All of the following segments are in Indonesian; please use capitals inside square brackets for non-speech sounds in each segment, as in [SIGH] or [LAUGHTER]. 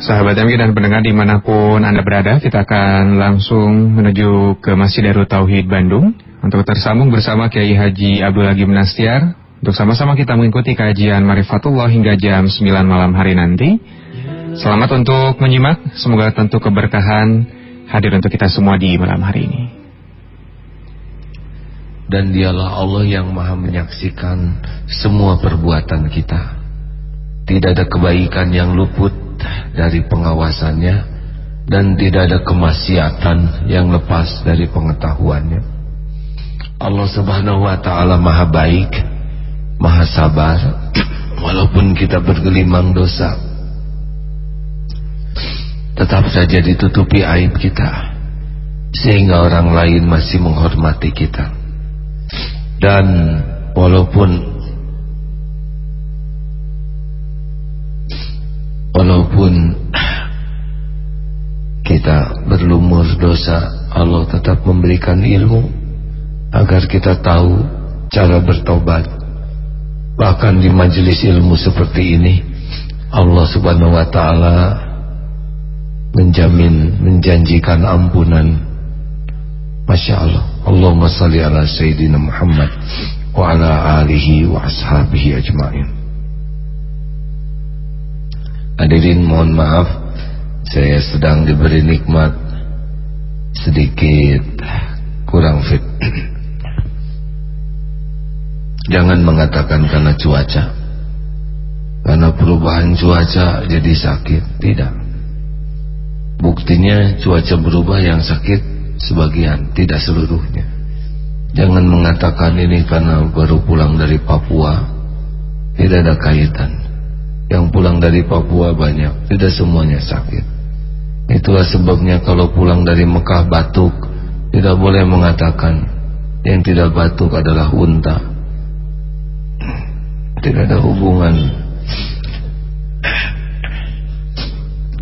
Sahabat MG dan pendengar di mana pun Anda berada, kita akan langsung menuju ke Masjid Darut Tauhid Bandung untuk tersambung bersama Kiai Haji Abdul Hagim Nastiar untuk sama-sama kita mengikuti kajian Marifatullah hingga jam 9 malam hari nanti. Selamat untuk menyimak, semoga tentu keberkahan hadir untuk kita semua di malam hari ini. Dan dialah Allah yang maha menyaksikan semua perbuatan kita. Tidak ada kebaikan yang luput dari pengawasannya dan tidak ada kemaksiatan yang lepas dari pengetahuannya. Allah Subhanahu wa taala Maha baik, Maha sabar [CLEARS THROAT] walaupun kita bergelimang dosa. Tetap saja ditutupi aib kita sehingga orang lain masih menghormati kita. Dan walaupun walaupun kita berlumur dosa Allah tetap memberikan ilmu agar kita tahu cara bertobat. Bahkan di majelis ilmu seperti ini Allah subhanahu wa ta'ala menjamin menjanjikan ampunan. Masya Allah. Allahumma salli ala Sayyidina Muhammad wa ala alihi wa ashabihi ajma'in Hadirin mohon maaf Saya sedang diberi nikmat Sedikit Kurang fit. [CLEARS THROAT] Jangan mengatakan karena cuaca. Karena perubahan cuaca Jadi sakit. Tidak. Buktinya cuaca berubah yang sakit Sebagian Tidak seluruhnya. Jangan mengatakan ini karena baru pulang dari Papua. Tidak ada kaitan yang pulang dari Papua banyak. Tidak semuanya sakit. Itulah sebabnya kalau pulang dari Mekah batuk Tidak boleh mengatakan Yang tidak batuk adalah unta. Tidak ada hubungan.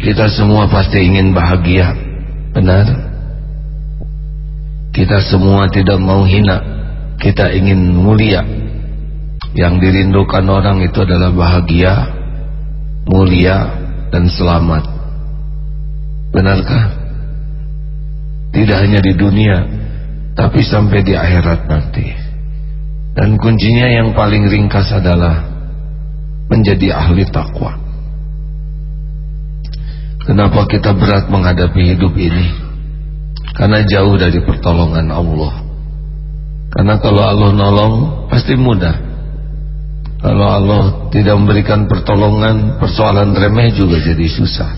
Kita semua pasti ingin bahagia. Benar? Kita semua tidak mau hina. Kita ingin mulia. Yang dirindukan orang itu adalah bahagia mulia dan selamat. Benarkah? Tidak hanya di dunia tapi sampai di akhirat nanti. Dan kuncinya yang paling ringkas adalah menjadi ahli takwa kenapa kita berat menghadapi hidup ini? Karena jauh dari pertolongan Allah. Karena kalau Allah nolong pasti mudah kalau Allah tidak memberikan pertolongan Persoalan remeh juga jadi susah.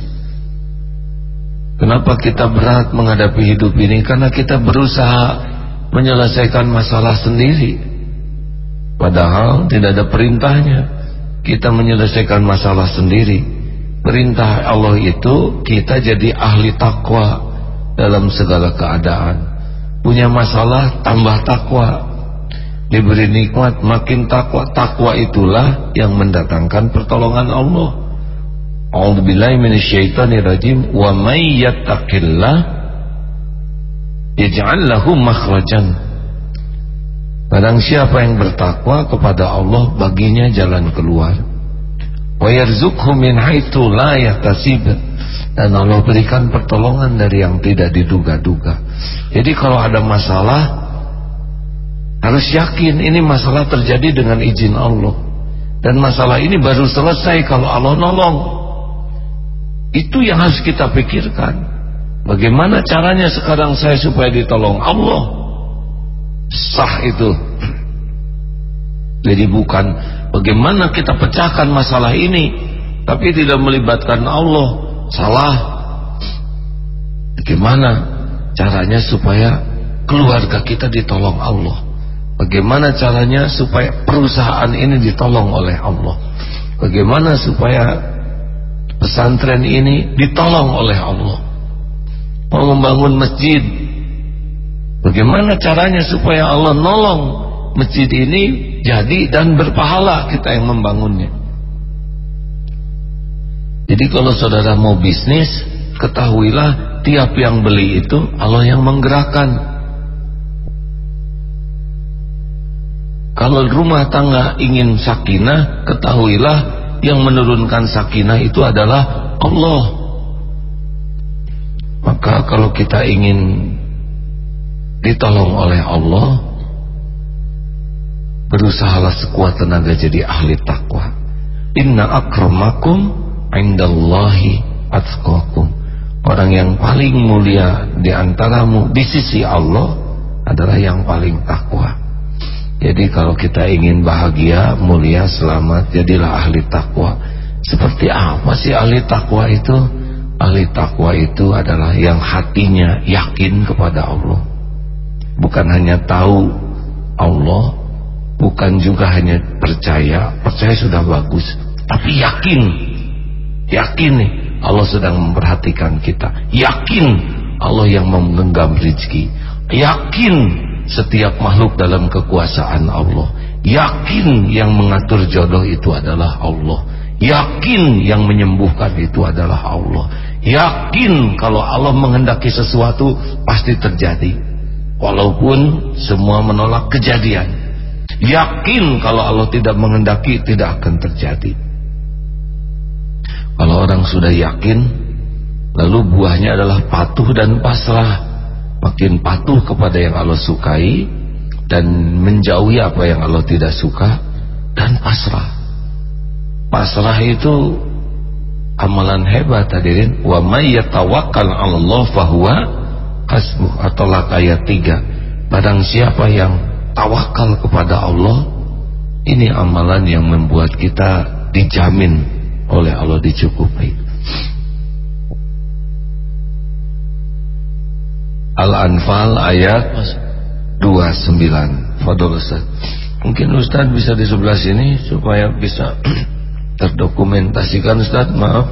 Kenapa kita berat menghadapi hidup ini? Karena kita berusaha Menyelesaikan masalah sendiri. Padahal tidak ada perintahnya. Kita menyelesaikan masalah sendiri. Perintah Allah itu Kita jadi ahli takwa Dalam segala keadaan. Punya masalah tambah takwa diberi nikmat makin takwa. Takwa itulah yang mendatangkan pertolongan Allah. A'udzubillahi minasyaitonirrajim. Wa may yattaqillah yaj'al lahu makhrajan. Barang siapa yang bertakwa kepada Allah baginya jalan keluar. Wa yarzuqhu min haitsu la yahtasib. Dan Allah berikan pertolongan dari yang tidak diduga-duga. Jadi kalau ada masalah harus yakin ini masalah terjadi dengan izin Allah. Dan masalah ini baru selesai kalau Allah nolong. Itu yang harus kita pikirkan. Bagaimana caranya sekarang saya supaya ditolong Allah? Sah itu. Jadi bukan bagaimana kita pecahkan masalah ini tapi tidak melibatkan Allah. Salah. Bagaimana caranya supaya keluarga kita ditolong Allah? Bagaimana caranya supaya perusahaan ini ditolong oleh Allah? Bagaimana supaya pesantren ini ditolong oleh Allah? Mau membangun masjid? Bagaimana caranya supaya Allah nolong masjid ini jadi dan berpahala kita yang membangunnya? Jadi kalau saudara mau bisnis Ketahuilah tiap yang beli itu Allah yang menggerakkan Kalau rumah tangga ingin sakinah, ketahuilah yang menurunkan sakinah itu adalah Allah. Maka kalau kita ingin ditolong oleh Allah berusahalah sekuat tenaga jadi ahli takwa inna akramakum indallahi atqakum. Orang yang paling mulia di antaramu di sisi Allah adalah yang paling takwa jadi kalau kita ingin bahagia, mulia, selamat, jadilah ahli takwa. Seperti apa sih ahli takwa itu? Ahli takwa itu adalah yang hatinya yakin kepada Allah. Bukan hanya tahu Allah, bukan juga hanya percaya, percaya sudah bagus, tapi yakin. Yakin nih Allah sedang memperhatikan kita. Yakin Allah yang menggenggam rezeki. Yakin setiap makhluk dalam kekuasaan Allah. Yakin yang mengatur jodoh itu adalah Allah. Yakin yang menyembuhkan itu adalah Allah. Yakin kalau Allah menghendaki sesuatu pasti terjadi. Walaupun semua menolak kejadian. Yakin kalau Allah tidak menghendaki tidak akan terjadi. Kalau orang sudah yakin lalu buahnya adalah patuh dan pasrah makin patuh kepada yang Allah sukai dan menjauhi apa yang Allah tidak suka dan pasrah. Pasrah itu amalan hebat hadirin. Wa may yatawakkal Allah fahuwa hasbuh atau ayat 3 barang siapa yang tawakal kepada Allah ini amalan yang membuat kita dijamin oleh Allah dicukupi Al-Anfal ayat 29 Fadol Ustaz. Mungkin Ustaz bisa di sebelah sini Supaya bisa [CLEARS THROAT] terdokumentasikan Ustaz. Maaf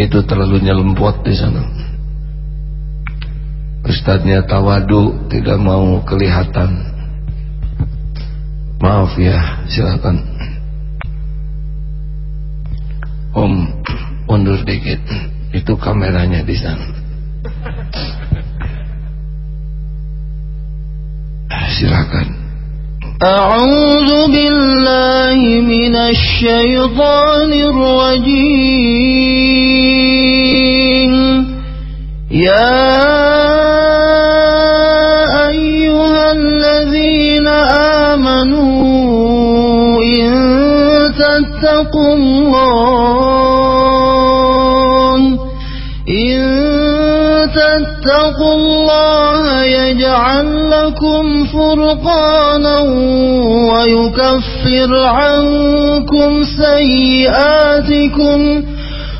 Itu terlalu nyelempot di sana. Ustaznya tawadu Tidak mau kelihatan. Maaf ya silakan. Om Mundur dikit. Itu kameranya di sana silakan. أعوذ بالله من الشيطان الرجيم. يا أيها الذين آمنوا إن تتقوا الله. إن تتقوا الله يجعل فرقانا ويكفر عنكم سيئاتكم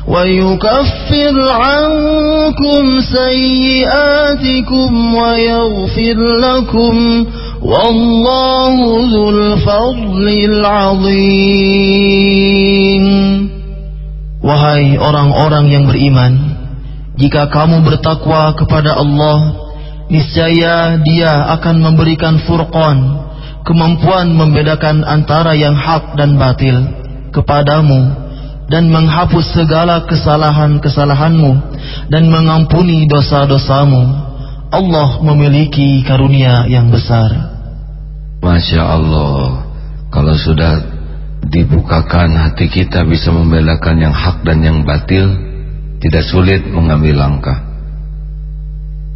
ويكفر عنكم سيئاتكم ويغفر لكم والله ذو الفضل العظيم Wahai orang-orang yang beriman Jika kamu bertakwa kepada Allah niscaya dia akan memberikan furqan, kemampuan membedakan antara yang hak dan batil kepadamu dan menghapus segala kesalahan-kesalahanmu dan mengampuni dosa-dosamu. Allah memiliki karunia yang besar. Masya Allah, kalau sudah dibukakan hati kita bisa membedakan yang hak dan yang batil, tidak sulit mengambil langkah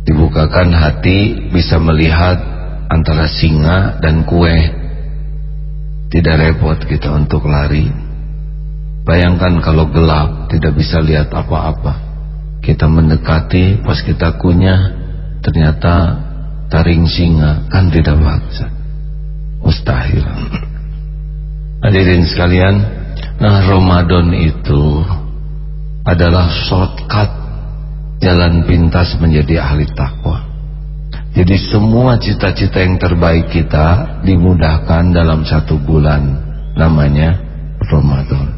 dibukakan hati bisa melihat antara singa dan kue. Tidak repot kita untuk lari. Bayangkan kalau gelap tidak bisa lihat apa-apa. Kita mendekati pas kita kunyah ternyata taring singa kan tidak baksa mustahil. [CLEARS THROAT] Hadirin sekalian nah Ramadan itu adalah shortcut jalan pintas menjadi ahli takwa. Jadi semua cita-cita yang terbaik kita dimudahkan dalam satu bulan namanya Ramadan.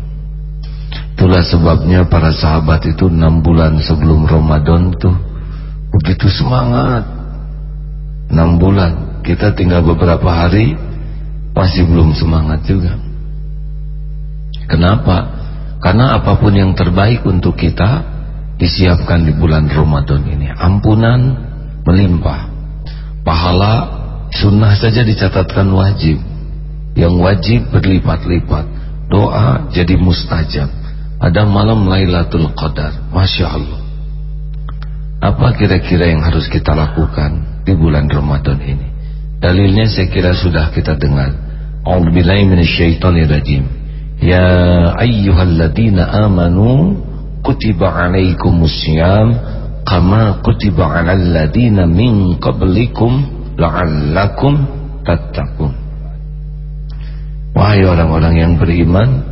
Itulah sebabnya para sahabat itu enam bulan sebelum Ramadan tuh begitu semangat. Enam bulan kita tinggal beberapa hari masih belum semangat juga. Kenapa? Karena apa pun yang terbaik untuk kita disiapkan di bulan Ramadan ini. Ampunan melimpah. Pahala sunnah saja dicatatkan wajib. Yang wajib berlipat-lipat. Doa jadi mustajab. Ada malam Lailatul Qadar. Masya Allah. Apa kira-kira yang harus kita lakukan di bulan Ramadan ini? Dalilnya saya kira sudah kita dengar. A'udzubillahi minasyaitonirrajim. Ya ayyuhalladzina amanu kutiba alaikumusiyam kama kutiba alal ladina min qablikum la'allakum tattaqun. Wahai orang-orang yang beriman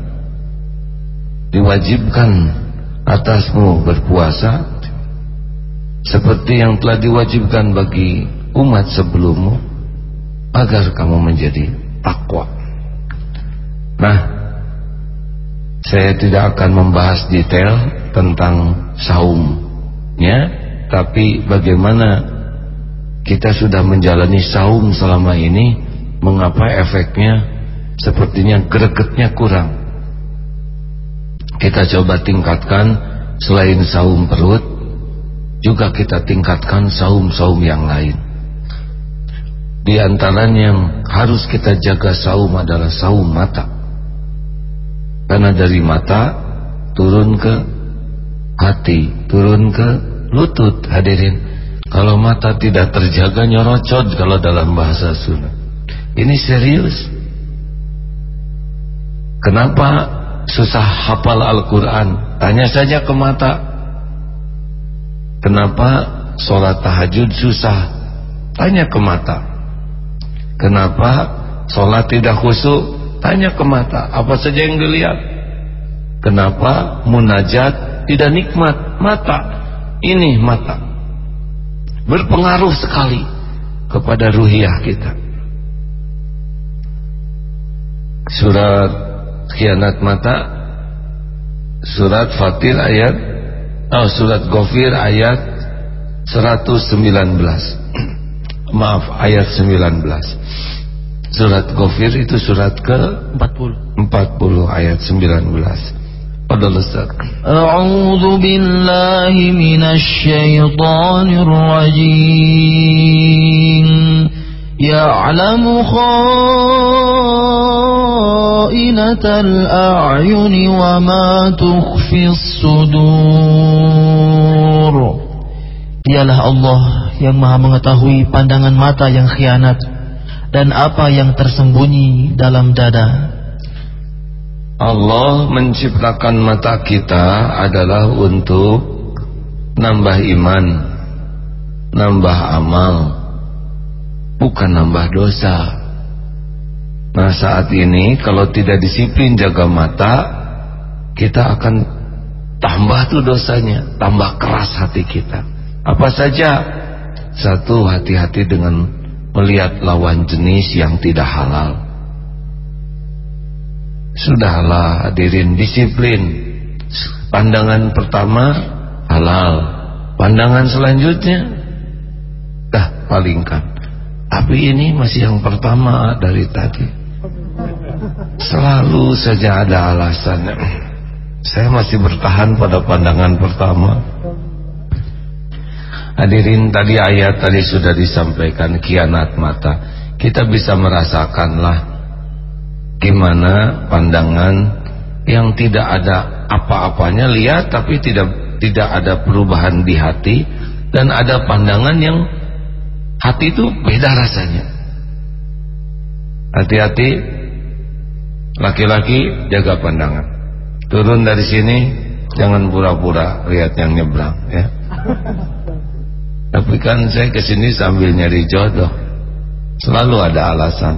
Diwajibkan atasmu berpuasa Seperti yang telah diwajibkan bagi umat sebelummu Agar kamu menjadi takwa. Nah Saya tidak akan membahas detail tentang saumnya Tapi bagaimana kita sudah menjalani saum selama ini Mengapa efeknya sepertinya gregetnya kurang. Kita coba tingkatkan selain saum perut juga kita tingkatkan saum-saum yang lain. Di antaranya yang harus kita jaga saum adalah saum mata karena dari mata turun ke hati turun ke lutut hadirin kalau mata tidak terjaga nyorocot kalau dalam bahasa sunnah ini serius Kenapa susah hafal Al-Quran? Tanya saja ke mata. Kenapa sholat tahajud susah? Tanya ke mata. Kenapa sholat tidak khusyuk? Tanya ke mata. Apa saja yang dilihat? Kenapa munajat tidak nikmat? Mata. Ini mata. Berpengaruh sekali kepada ruhiyah kita. Surat khianat mata surat Fatir ayat oh surat Ghafir ayat 119 [CLEARS THROAT] maaf ayat 19 surat Ghafir itu surat ke 40 40 ayat 19 adalah zat. A'udzu billahi minasy syaithanir rajim. Ya'lamu khainatal a'yuni wa ma tukhfi sudur. Dialah Allah yang Maha mengetahui pandangan mata yang khianat dan apa yang tersembunyi dalam dada. Allah menciptakan mata kita adalah untuk nambah iman, nambah amal, bukan nambah dosa. Nah saat ini kalau tidak disiplin jaga mata Kita akan tambah tuh dosanya Tambah keras hati kita. Apa saja? Satu hati-hati dengan melihat lawan jenis yang tidak halal Sudahlah hadirin disiplin. Pandangan pertama halal. Pandangan selanjutnya Dah palingkan. Tapi ini masih yang pertama dari tadi. Selalu saja ada alasan. Saya masih bertahan pada pandangan pertama. Hadirin tadi ayat tadi sudah disampaikan kianat mata. Kita bisa merasakanlah Gimana pandangan yang tidak ada apa-apanya Lihat tapi tidak tidak ada perubahan di hati Dan ada pandangan yang hati itu beda rasanya Hati-hati Laki-laki jaga pandangan. Turun dari sini jangan pura-pura lihat yang nyebrang ya. Tapi kan saya ke sini sambil nyari jodoh. Selalu ada alasan.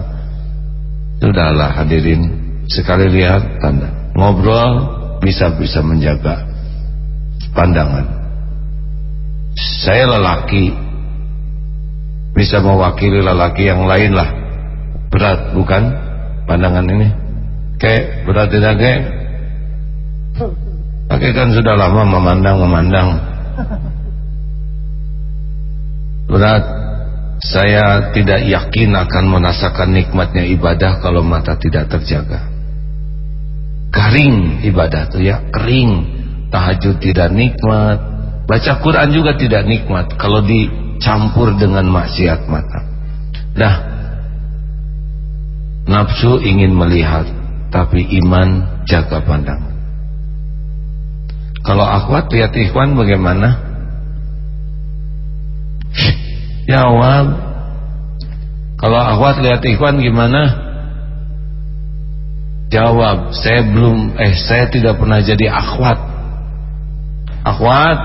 Sudahlah hadirin. Sekali lihat tanda. Ngobrol bisa-bisa menjaga pandangan. Saya lelaki. Bisa mewakili lelaki yang lain lah. Berat bukan? Pandangan ini? Kek berat tidak kek? Pakai kan sudah lama memandang-memandang. Berat Saya tidak yakin akan merasakan nikmatnya ibadah Kalau mata tidak terjaga Kering ibadah itu ya Kering Tahajud tidak nikmat Baca Quran juga tidak nikmat Kalau dicampur dengan maksiat mata Nah Nafsu ingin melihat tapi iman jaga pandangan. Kalau akhwat lihat ikhwan bagaimana? Jawab. Kalau akhwat lihat ikhwan gimana? Jawab. Saya belum eh saya tidak pernah jadi akhwat. Akhwat.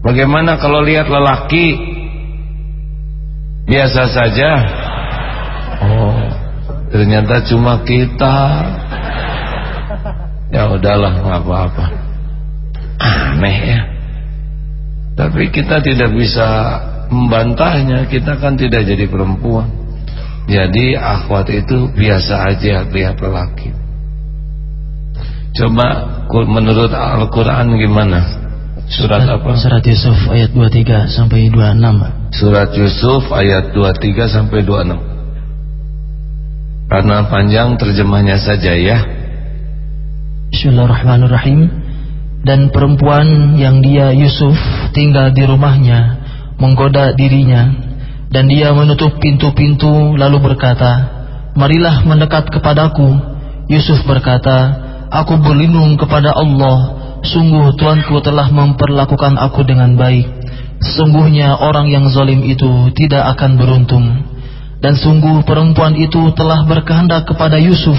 Bagaimana kalau lihat lelaki biasa saja? Oh, ternyata cuma kita. Ya udahlah, apa-apa aneh ya tapi kita tidak bisa membantahnya kita kan tidak jadi perempuan. Jadi akhwat itu biasa aja lihat lelaki. Coba menurut Al-Quran gimana? Surat apa? surat Yusuf ayat 23 sampai 26 surat Yusuf ayat 23 sampai 26 karena panjang terjemahnya saja ya. Bismillahirrahmanirrahim. Dan perempuan yang dia Yusuf tinggal di rumahnya menggoda dirinya dan dia menutup pintu-pintu lalu berkata marilah mendekat kepadaku. Yusuf berkata aku berlindung kepada Allah. Sungguh Tuanku telah memperlakukan aku dengan baik. Sungguhnya orang yang zalim itu tidak akan beruntung. Dan sungguh perempuan itu telah berkehendak kepada Yusuf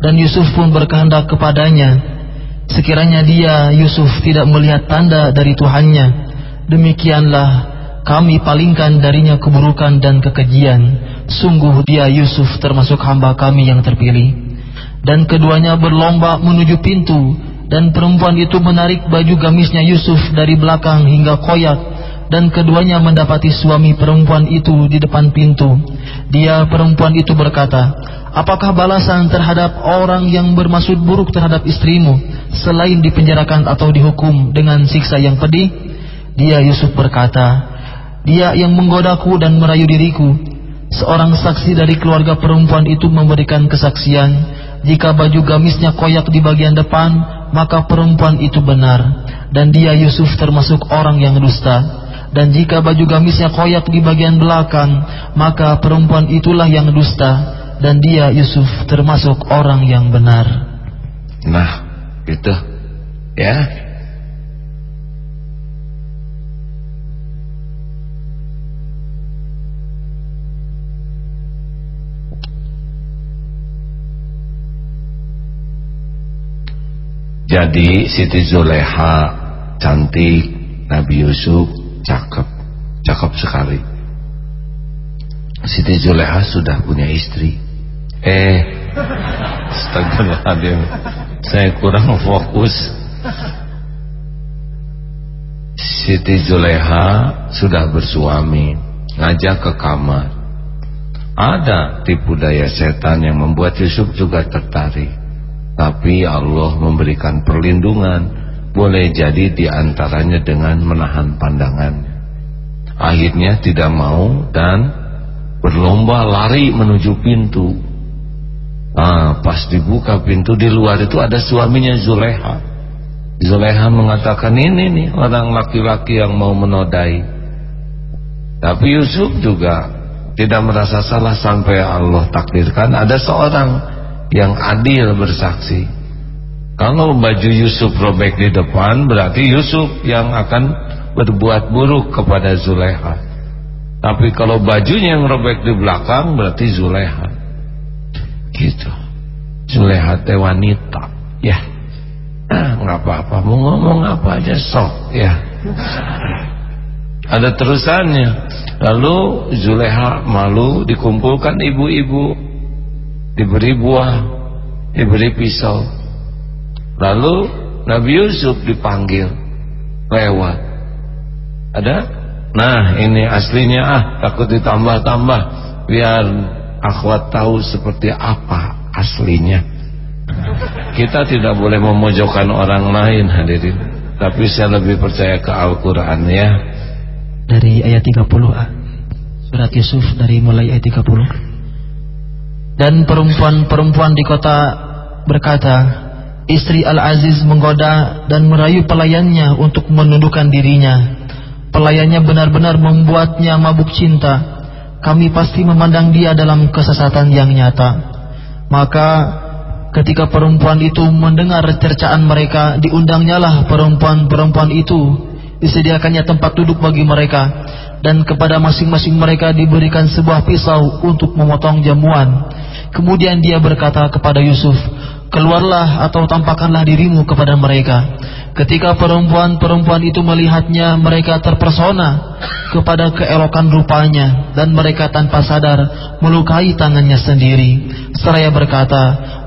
dan Yusuf pun berkehendak kepadanya. Sekiranya dia Yusuf tidak melihat tanda dari Tuhannya Demikianlah kami palingkan darinya keburukan dan kekejian. Sungguh dia Yusuf termasuk hamba kami yang terpilih. Dan keduanya berlomba menuju pintu. Dan perempuan itu menarik baju gamisnya Yusuf dari belakang hingga koyak. Dan keduanya mendapati suami perempuan itu di depan pintu. Dia perempuan itu berkata Apakah balasan terhadap orang yang bermaksud buruk terhadap istrimu selain dipenjarakan atau dihukum dengan siksa yang pedih? Dia Yusuf berkata, dia yang menggodaku dan merayu diriku. Seorang saksi dari keluarga perempuan itu memberikan kesaksian, jika baju gamisnya koyak di bagian depan, maka perempuan itu benar. Dan dia Yusuf termasuk orang yang dusta. Dan jika baju gamisnya koyak di bagian belakang, maka perempuan itulah yang dusta dan dia Yusuf termasuk orang yang benar. Nah, itu ya. Jadi Siti Zuleha cantik, Nabi Yusuf cakep, cakep sekali. Siti Zuleha sudah punya istri. Eh Astagfirullahaladzim Saya kurang fokus. Siti Zuleha sudah bersuami Ngajak ke kamar. Ada tipu daya setan yang membuat Yusuf juga tertarik Tapi Allah memberikan perlindungan Boleh jadi di antaranya dengan menahan pandangan Akhirnya tidak mau dan berlomba lari menuju pintu Ah, pas dibuka pintu di luar itu ada suaminya Zuleha. Zuleha mengatakan ini nih orang laki-laki yang mau menodai. Tapi Yusuf juga tidak merasa salah sampai Allah takdirkan ada seorang yang adil bersaksi. Kalau baju Yusuf robek di depan berarti Yusuf yang akan berbuat buruk kepada Zuleha. Tapi kalau bajunya yang robek di belakang berarti Zuleha gitu. Zuleha teh wanita ya. [CLEARS THROAT] Nggak apa-apa mau ngomong apa aja sok ya. Ada terusannya. Lalu Zuleha malu dikumpulkan ibu-ibu diberi buah diberi pisau. Lalu Nabi Yusuf dipanggil lewat. Ada? Nah ini aslinya ah takut ditambah-tambah. Biar akhwat tahu seperti apa aslinya. Kita tidak boleh memojokkan orang lain hadirin. Tapi saya lebih percaya ke Al-Quran ya. Dari ayat 30 surat Yusuf dari mulai ayat 30 dan perempuan-perempuan di kota berkata istri Al-Aziz menggoda dan merayu pelayannya untuk menundukkan dirinya pelayannya benar-benar membuatnya mabuk cinta kami pasti memandang dia dalam kesesatan yang nyata. Maka Ketika perempuan itu mendengar cercaan mereka, diundangnyalah perempuan-perempuan itu. Disediakannya tempat duduk bagi mereka. Dan kepada masing-masing mereka diberikan sebuah pisau untuk memotong jamuan. Kemudian dia berkata kepada Yusuf, keluarlah atau tampakkanlah dirimu kepada mereka. Ketika perempuan-perempuan itu melihatnya, mereka terpersona kepada keelokan rupanya dan mereka tanpa sadar melukai tangannya sendiri. Seraya berkata,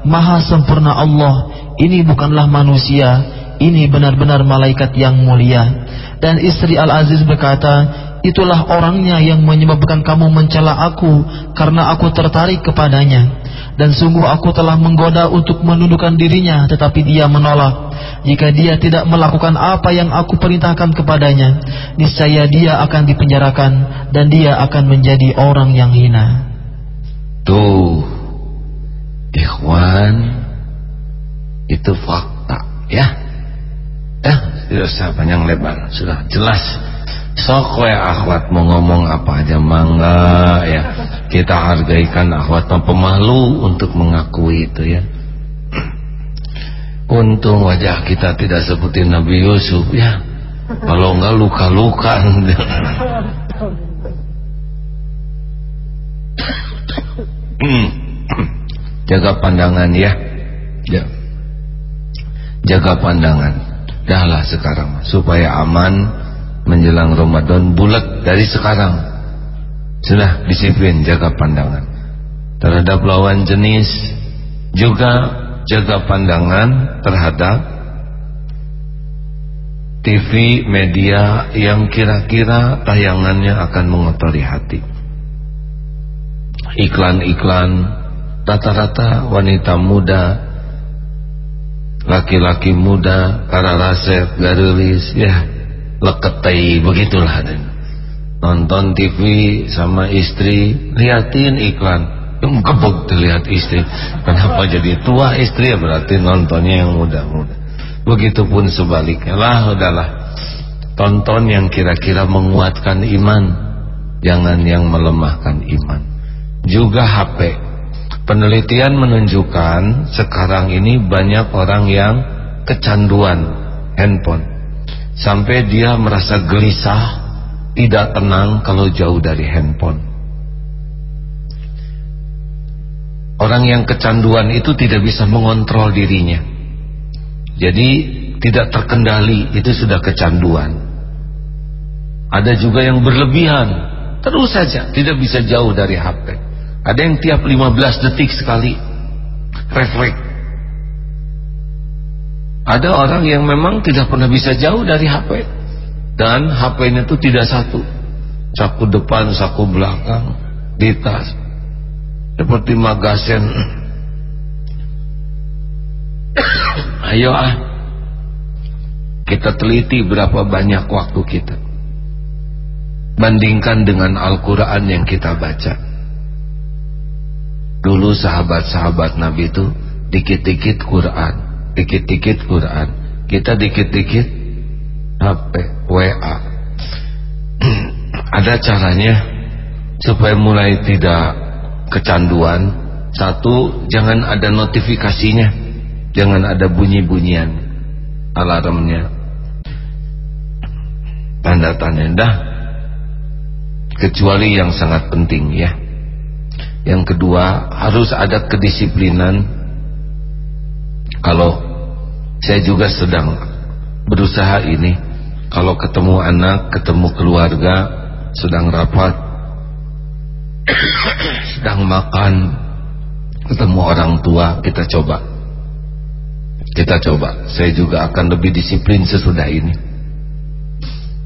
Maha sempurna Allah, ini bukanlah manusia, ini benar-benar malaikat yang mulia. Dan istri Al-Aziz berkata, Itulah orangnya yang menyebabkan kamu mencela aku karena aku tertarik kepadanya. Dan sungguh aku telah menggoda untuk menundukkan dirinya tetapi dia menolak. Jika dia tidak melakukan apa yang aku perintahkan kepadanya, niscaya dia akan dipenjarakan dan dia akan menjadi orang yang hina. Tuh, ikhwan, itu fakta ya. Ya, tidak usah panjang lebar, sudah jelas. Sok ya akhwat mau ngomong apa aja mangga ya. Kita hargaikan akhwat pemalu untuk mengakui itu ya. Untung wajah kita tidak seperti Nabi Yusuf ya. Kalau enggak luka-luka. Jaga pandangan ya. Ya. Jaga pandangan dahlah sekarang supaya aman menjelang Ramadan bulat dari sekarang. Sudah disiplin jaga pandangan. Terhadap lawan jenis juga jaga pandangan terhadap TV media yang kira-kira tayangannya akan mengotori hati. Iklan-iklan rata-rata wanita muda laki-laki muda para rasep garulis ya leketai begitulah dan nonton TV sama istri liatin iklan. Yang gebuk terlihat istri. Kenapa jadi tua istri? Ya berarti nontonnya yang muda-muda. Begitupun sebaliknya. Lah udahlah. Tonton yang kira-kira menguatkan iman. Jangan yang melemahkan iman. Juga HP penelitian menunjukkan sekarang ini banyak orang yang kecanduan handphone sampai dia merasa gelisah, tidak tenang kalau jauh dari handphone. Orang yang kecanduan itu tidak bisa mengontrol dirinya. Jadi tidak terkendali, itu sudah kecanduan. Ada juga yang berlebihan, terus saja tidak bisa jauh dari HP. Ada yang tiap 15 detik sekali refleks ada orang yang memang tidak pernah bisa jauh dari HP dan HP-nya itu tidak satu, saku depan, saku belakang, di tas, seperti magasen. [COUGHS] Ayo ah, kita teliti berapa banyak waktu kita. Bandingkan dengan Al-Quran yang kita baca. Dulu sahabat-sahabat Nabi itu dikit-dikit Quran dikit-dikit Quran. Kita dikit-dikit HP WA [CLEARS THROAT] ada caranya supaya mulai tidak kecanduan. Satu jangan ada notifikasinya. Jangan ada bunyi-bunyian alarmnya. Tanda-tanda. Kecuali yang sangat penting ya yang kedua harus ada kedisiplinan. Kalau saya juga sedang berusaha ini kalau ketemu anak, ketemu keluarga sedang rapat [COUGHS] sedang makan ketemu orang tua kita coba. Kita coba. Saya juga akan lebih disiplin sesudah ini.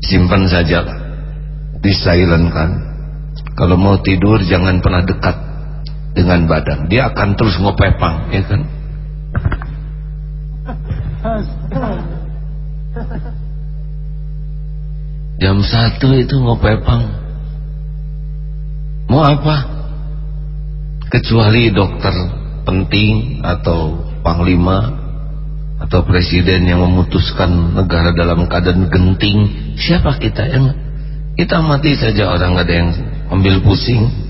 Simpan saja. Disilentkan kalau mau tidur jangan pernah dekat dengan badan. Dia akan terus ngopepang ya kan? Jam satu itu ngopepang. Mau apa? Kecuali dokter penting atau panglima atau presiden yang memutuskan negara dalam keadaan genting. Siapa kita yang kita mati saja orang ada yang ambil pusing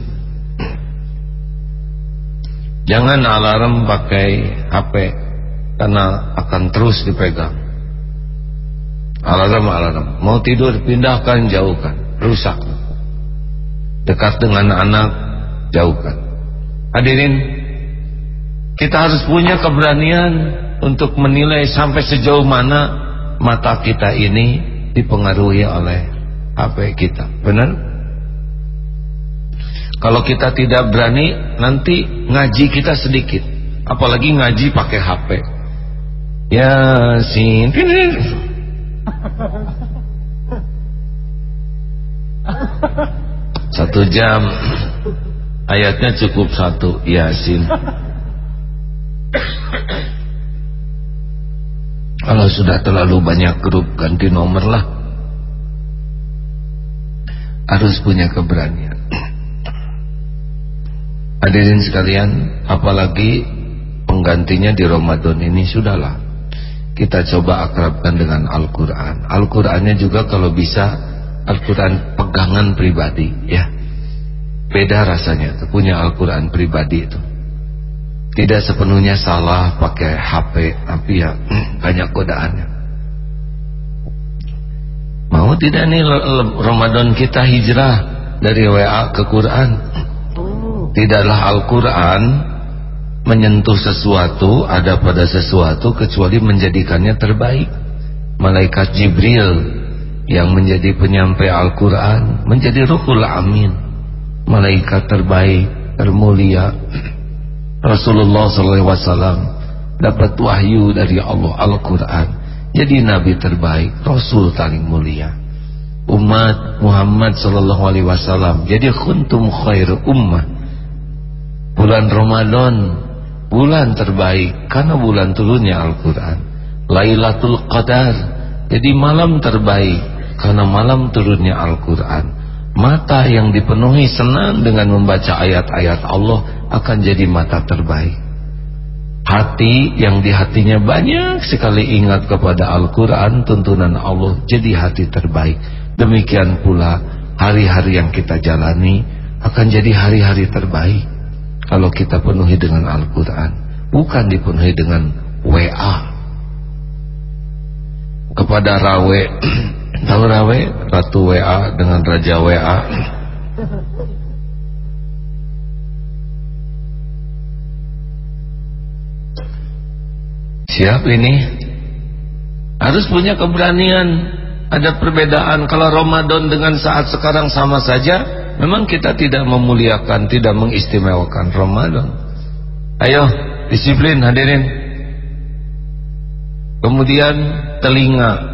Jangan alarm pakai HP karena akan terus dipegang. Alarm alarm. Mau tidur pindahkan jauhkan, rusak. Dekat dengan anak jauhkan. Hadirin, kita harus punya keberanian untuk menilai sampai sejauh mana mata kita ini dipengaruhi oleh HP kita. Benar? Kalau kita tidak berani, nanti ngaji kita sedikit. Apalagi ngaji pakai HP. Yasin. [LAUGHS] Satu jam Ayatnya cukup satu Yasin Kalau sudah terlalu banyak grup Ganti nomor lah Harus punya keberanian Hadirin sekalian, apalagi penggantinya di Ramadan ini sudahlah. Kita coba akrabkan dengan Al-Qur'an. Al-Qur'annya juga kalau bisa Al-Qur'an pegangan pribadi ya. Beda rasanya tuh punya Al-Qur'an pribadi itu. Tidak sepenuhnya salah pakai HP, tapi ya [CLEARS THROAT] banyak godaannya. Mau tidak nih Ramadan kita hijrah dari WA ke Quran? Tidaklah Al-Quran menyentuh sesuatu ada pada sesuatu kecuali menjadikannya terbaik. Malaikat Jibril yang menjadi penyampai Al-Quran menjadi ruhul amin. Malaikat terbaik termulia. [CLEARS THROAT] Rasulullah SAW dapat wahyu dari Allah Al-Quran. Jadi nabi terbaik Rasul paling mulia. Umat Muhammad SAW jadi kuntum khair ummah bulan Ramadan bulan terbaik karena bulan turunnya Al-Quran. Lailatul Qadar jadi malam terbaik karena malam turunnya Al-Quran. Mata yang dipenuhi senang dengan membaca ayat-ayat Allah akan jadi mata terbaik. Hati yang di hatinya banyak sekali ingat kepada Al-Quran tuntunan Allah jadi hati terbaik. Demikian pula hari-hari yang kita jalani akan jadi hari-hari terbaik kalau kita penuhi dengan Al-Quran bukan dipenuhi dengan WA kepada Rawe [CLEARS THROAT] tahu Rawe? Ratu WA dengan Raja WA siap ini? Harus punya keberanian. Ada perbedaan. Kalau Ramadan dengan saat sekarang sama saja Memang kita tidak memuliakan, tidak mengistimewakan Ramadan. Ayo, disiplin hadirin. Kemudian telinga.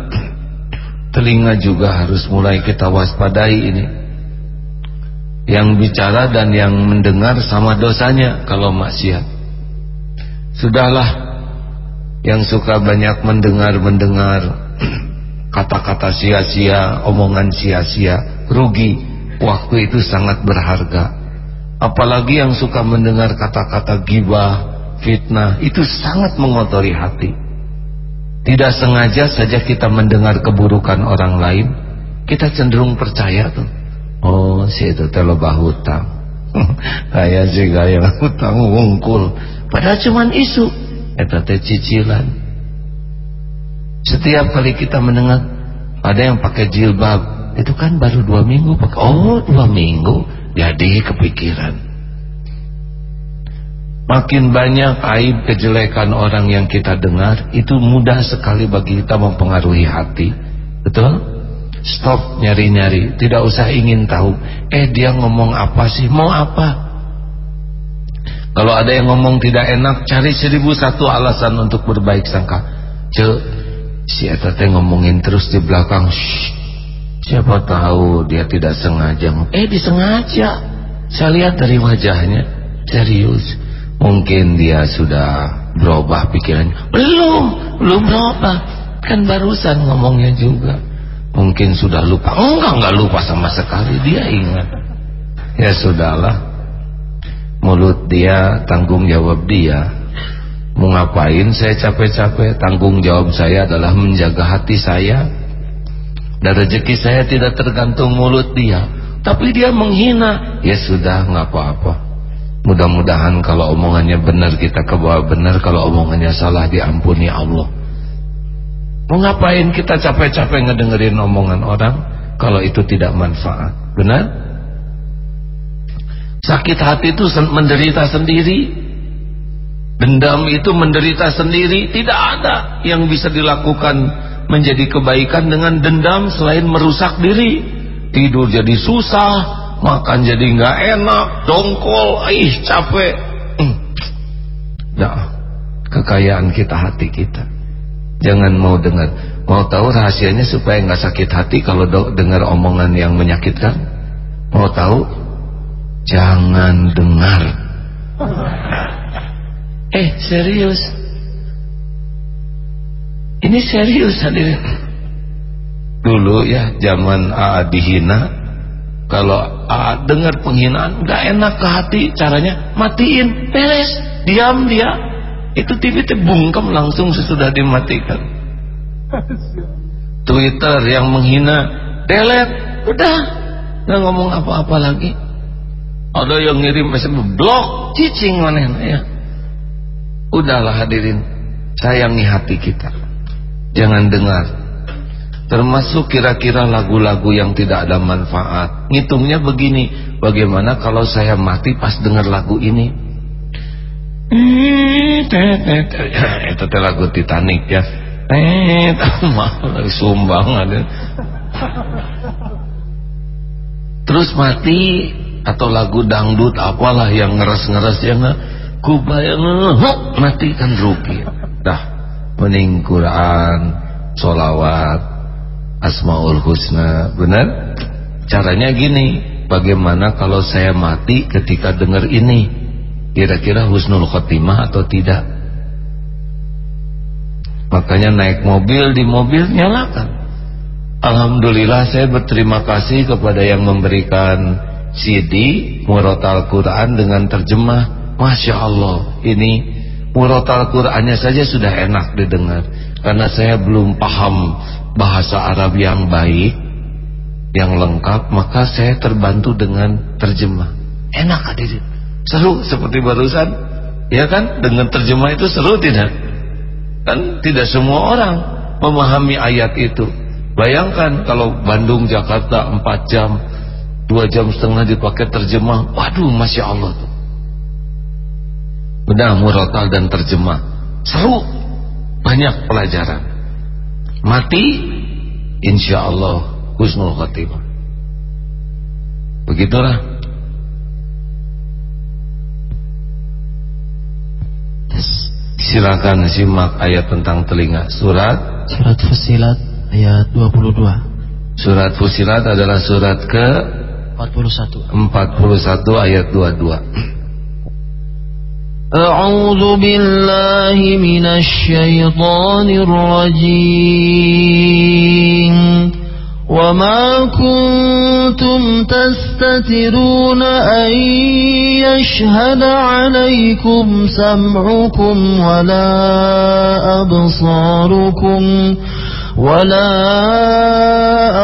Telinga juga harus mulai kita waspadai ini. Yang bicara dan yang mendengar sama dosanya kalau maksiat. Sudahlah yang suka banyak mendengar-mendengar [CLEARS THROAT] kata-kata sia-sia, omongan sia-sia, rugi waktu itu sangat berharga. Apalagi yang suka mendengar kata-kata gibah fitnah itu sangat mengotori hati. Tidak sengaja saja kita mendengar keburukan orang lain kita cenderung percaya tuh. Oh si itu telobah hutang. [LAUGHS] Kayak sih gaya hutang wungkul. Padahal cuman isu. Itu teh cicilan. Setiap kali kita mendengar ada yang pakai jilbab itu kan baru dua minggu oh dua minggu. Jadi kepikiran. Makin banyak aib kejelekan orang yang kita dengar itu mudah sekali bagi kita mempengaruhi hati. Betul? Stop nyari-nyari. Tidak usah ingin tahu eh dia ngomong apa sih? Mau apa? Kalau ada yang ngomong tidak enak cari seribu satu alasan untuk berbaik sangka. Ce si etate ngomongin terus di belakang. Shh, Siapa tahu dia tidak sengaja. Eh disengaja. Saya lihat dari wajahnya serius. Mungkin dia sudah berubah pikirannya. Belum, belum berubah. Kan barusan ngomongnya juga. Mungkin sudah lupa. Enggak, enggak lupa sama sekali. Dia ingat. Ya sudahlah. Mulut dia, tanggung jawab dia. Mau ngapain saya capek-capek? Tanggung jawab saya adalah menjaga hati saya dan rezeki saya tidak tergantung mulut dia tapi dia menghina ya sudah nggak apa-apa Mudah-mudahan kalau omongannya benar kita ke bawah benar, kalau omongannya salah diampuni Allah. Mau ngapain kita capek-capek ngedengerin omongan orang kalau itu tidak manfaat? Benar? Sakit hati itu menderita sendiri. Dendam itu menderita sendiri. Tidak ada yang bisa dilakukan menjadi kebaikan dengan dendam selain merusak diri. Tidur jadi susah, makan jadi nggak enak, dongkol, ih capek. Nah, kekayaan kita hati kita. Jangan mau dengar. Mau tahu rahasianya supaya nggak sakit hati kalau dengar omongan yang menyakitkan? Mau tahu? Jangan dengar. Eh, serius. Ini serius hadirin. Dulu ya zaman AA dihina, kalau AA dengar penghinaan nggak enak ke hati, caranya matiin, beres, diam dia. Itu TV bungkam langsung sesudah dimatikan. Twitter yang menghina delete udah nggak ngomong apa-apa lagi. Ada yang ngirim SMS blok cicing mana ya. Udahlah hadirin sayangi hati kita jangan dengar. Termasuk kira-kira lagu-lagu yang tidak ada manfaat. Ngitungnya begini bagaimana kalau saya mati pas dengar lagu ini? Itu lagu Titanic ya. [LAUGHS] Sumbang ada. Terus mati atau lagu dangdut apalah yang ngeres-ngeres yang kubayang mati kan rugi. Dah mending Quran solawat asmaul husna benar? Caranya gini bagaimana kalau saya mati ketika dengar ini? Kira-kira husnul khotimah atau tidak? Makanya naik mobil di mobil nyalakan. Alhamdulillah saya berterima kasih kepada yang memberikan CD Murotal Quran dengan terjemah Masya Allah ini Murotal Qurannya saja sudah enak didengar. Karena saya belum paham bahasa Arab yang baik yang lengkap maka saya terbantu dengan terjemah. Enak hadirin. Seru seperti barusan. Ya kan? Dengan terjemah itu seru tidak? Kan? Tidak semua orang Memahami ayat itu. Bayangkan kalau Bandung Jakarta 4 jam 2 jam setengah dipakai terjemah. Waduh Masya Allah tuh Benar murotal dan terjemah Seru Banyak pelajaran Mati Insya Allah Husnul Khatimah Begitulah Silakan simak ayat tentang telinga. Surat Surat Fusilat ayat 22. Surat Fusilat adalah surat ke 41. 41 ayat 22. أعوذ بالله من الشيطان الرجيم. وما كنتم تستترون أن يشهد عليكم سمعكم ولا أبصاركم ولا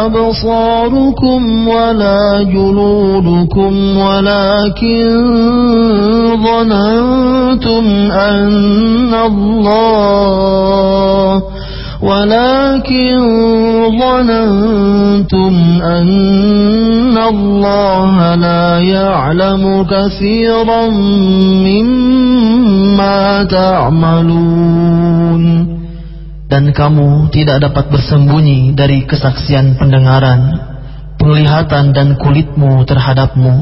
أبصاركم ولا جلودكم ولكن ظننتم أن الله ولكن ظننتم أن الله لا يعلم كثيرا مما تعملون Dan kamu tidak dapat bersembunyi dari kesaksian pendengaran, penglihatan dan kulitmu terhadapmu.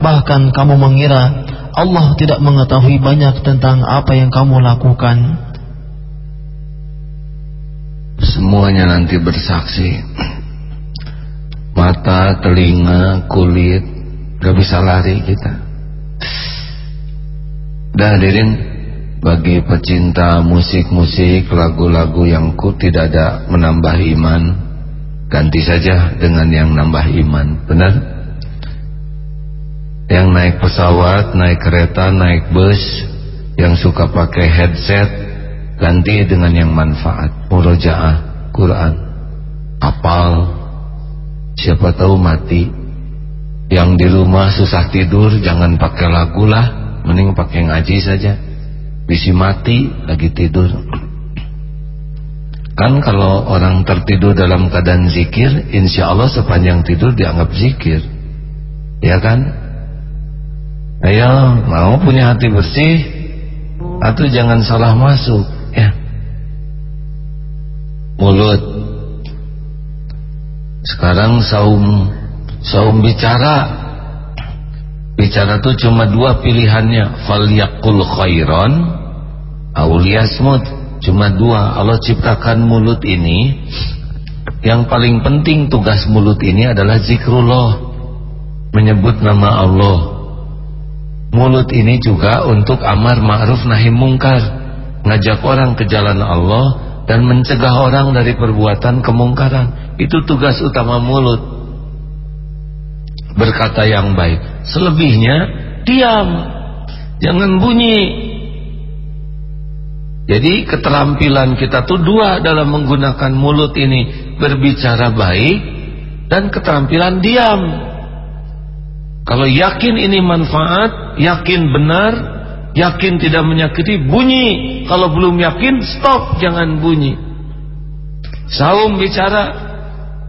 Bahkan kamu mengira Allah tidak mengetahui banyak tentang apa yang kamu lakukan. Semuanya nanti bersaksi. Mata, telinga, kulit gak bisa lari kita. Dan hadirin bagi pecinta musik-musik lagu-lagu yang ku tidak ada menambah iman ganti saja dengan yang nambah iman benar? yang naik pesawat, naik kereta, naik bus yang suka pakai headset ganti dengan yang manfaat. Murojaah Quran. Apal. Siapa tahu mati. Yang di rumah susah tidur jangan pakai lagu lah. Mending pakai ngaji saja bisi mati lagi tidur. Kan kalau orang tertidur dalam keadaan zikir insya Allah sepanjang tidur dianggap zikir. Ya kan? Ayo mau punya hati bersih atau jangan salah masuk ya. Mulut. Sekarang saum saum bicara. Bicara tuh cuma dua pilihannya falyakul khairan auliyasmut cuma dua. Allah ciptakan mulut ini. Yang paling penting tugas mulut ini adalah zikrullah. Menyebut nama Allah. Mulut ini juga untuk amar ma'ruf nahi mungkar. Ngajak orang ke jalan Allah dan mencegah orang dari perbuatan kemungkaran. Itu tugas utama mulut. Berkata yang baik. Selebihnya diam. Jangan bunyi jadi keterampilan kita tuh dua dalam menggunakan mulut ini berbicara baik dan keterampilan diam kalau yakin ini manfaat yakin benar yakin tidak menyakiti bunyi kalau belum yakin stop jangan bunyi saum bicara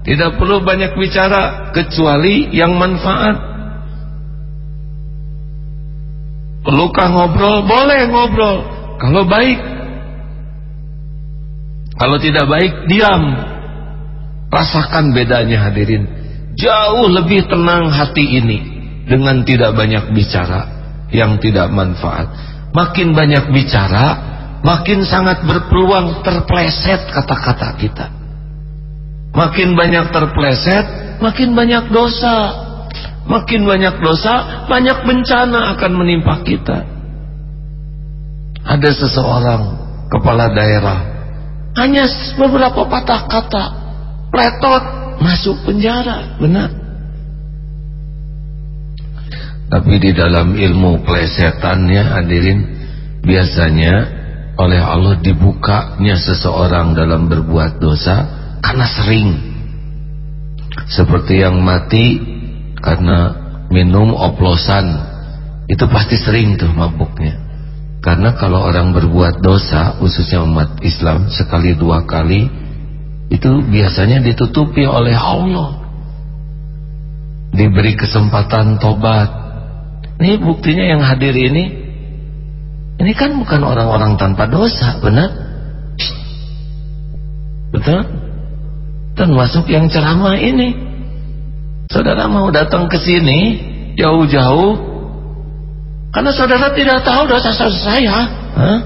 tidak perlu banyak bicara kecuali yang manfaat. Perlukah ngobrol? Boleh ngobrol. Kalau baik. Kalau tidak baik, diam. Rasakan bedanya hadirin. Jauh lebih tenang hati ini dengan tidak banyak bicara yang tidak manfaat. Makin banyak bicara, makin sangat berpeluang terpleset kata-kata kita. Makin banyak terpleset, makin banyak dosa. Makin banyak dosa, banyak bencana akan menimpa kita. Ada seseorang kepala daerah, hanya beberapa patah kata, pletot, masuk penjara, benar. Tapi di dalam ilmu plesetannya hadirin, biasanya oleh Allah dibukanya seseorang dalam berbuat dosa karena sering seperti yang mati karena minum oplosan itu pasti sering tuh mabuknya karena kalau orang berbuat dosa khususnya umat Islam sekali dua kali itu biasanya ditutupi oleh Allah. Diberi kesempatan tobat. Ini buktinya yang hadir ini. Ini kan bukan orang-orang tanpa dosa benar? Betul? Termasuk yang ceramah ini. Saudara mau datang ke sini jauh-jauh karena saudara tidak tahu dosa-dosa saya. Hah?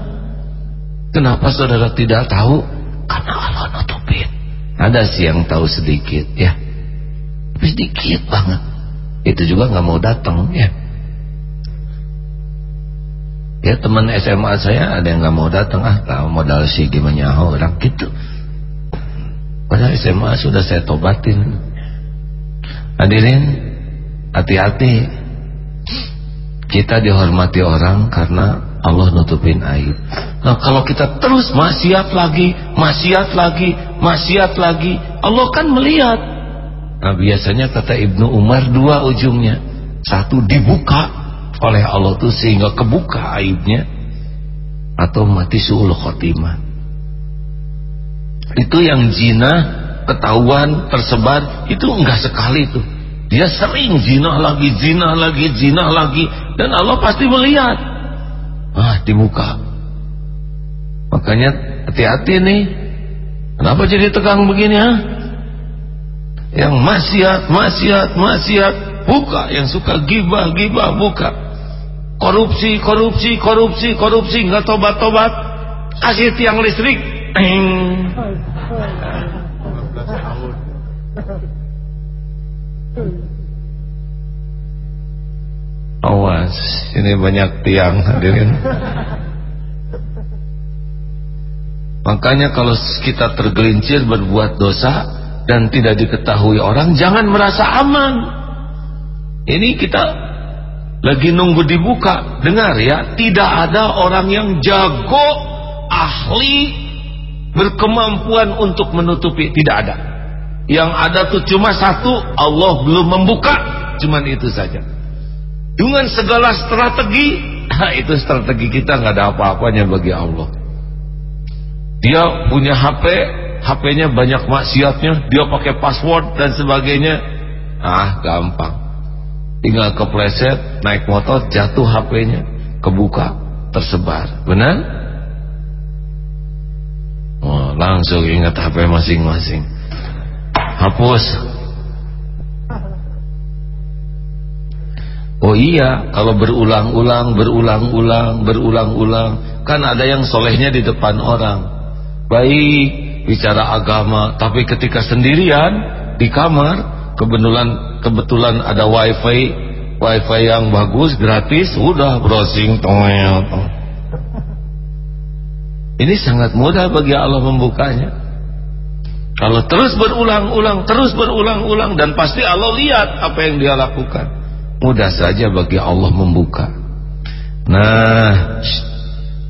kenapa saudara tidak tahu? Karena Allah nutupin. Ada sih yang tahu sedikit ya. Tapi sedikit banget. Itu juga nggak mau datang ya. Ya teman SMA saya ada yang nggak mau datang. Ah tahu modal sih gimana orang gitu. Padahal SMA sudah saya tobatin. Hadirin, hati-hati. Kita dihormati orang karena Allah nutupin aib. Nah, kalau kita terus maksiat lagi, maksiat lagi, maksiat lagi, Allah kan melihat. Nah, biasanya kata Ibnu Umar dua ujungnya. Satu dibuka oleh Allah tuh sehingga kebuka aibnya atau mati suul khotimah itu yang zina ketahuan tersebar itu enggak sekali itu dia sering zina lagi zina lagi zina lagi. Dan Allah pasti melihat. Ah dibuka makanya hati-hati nih. Kenapa jadi tegang begini ha? yang maksiat maksiat maksiat. Buka. Yang suka gibah gibah buka. Korupsi korupsi korupsi korupsi. Nggak tobat tobat kasih tiang listrik [LAUGHS] Awas, ini banyak tiang hadirin. Makanya kalau kita tergelincir berbuat dosa dan tidak diketahui orang, jangan merasa aman. Ini kita lagi nunggu dibuka. Dengar ya, tidak ada orang yang jago, ahli, berkemampuan untuk menutupi tidak ada yang ada tuh cuma satu Allah belum membuka cuman itu saja. Dengan segala strategi [LAUGHS] itu strategi kita nggak ada apa-apanya bagi Allah. Dia punya HP HP-nya banyak maksiatnya dia pakai password dan sebagainya. Ah gampang. Tinggal kepleset naik motor jatuh HP-nya kebuka tersebar. Benar? Oh, langsung ingat HP masing-masing hapus Oh iya, kalau berulang-ulang, berulang-ulang, berulang-ulang, kan ada yang solehnya di depan orang. Baik, bicara agama, tapi ketika sendirian di kamar, kebetulan kebetulan ada wifi, wifi yang bagus, gratis, udah browsing, toel, Ini sangat mudah bagi Allah membukanya. Kalau terus berulang-ulang, terus berulang-ulang, dan pasti Allah lihat apa yang dia lakukan. Mudah saja bagi Allah membuka. Nah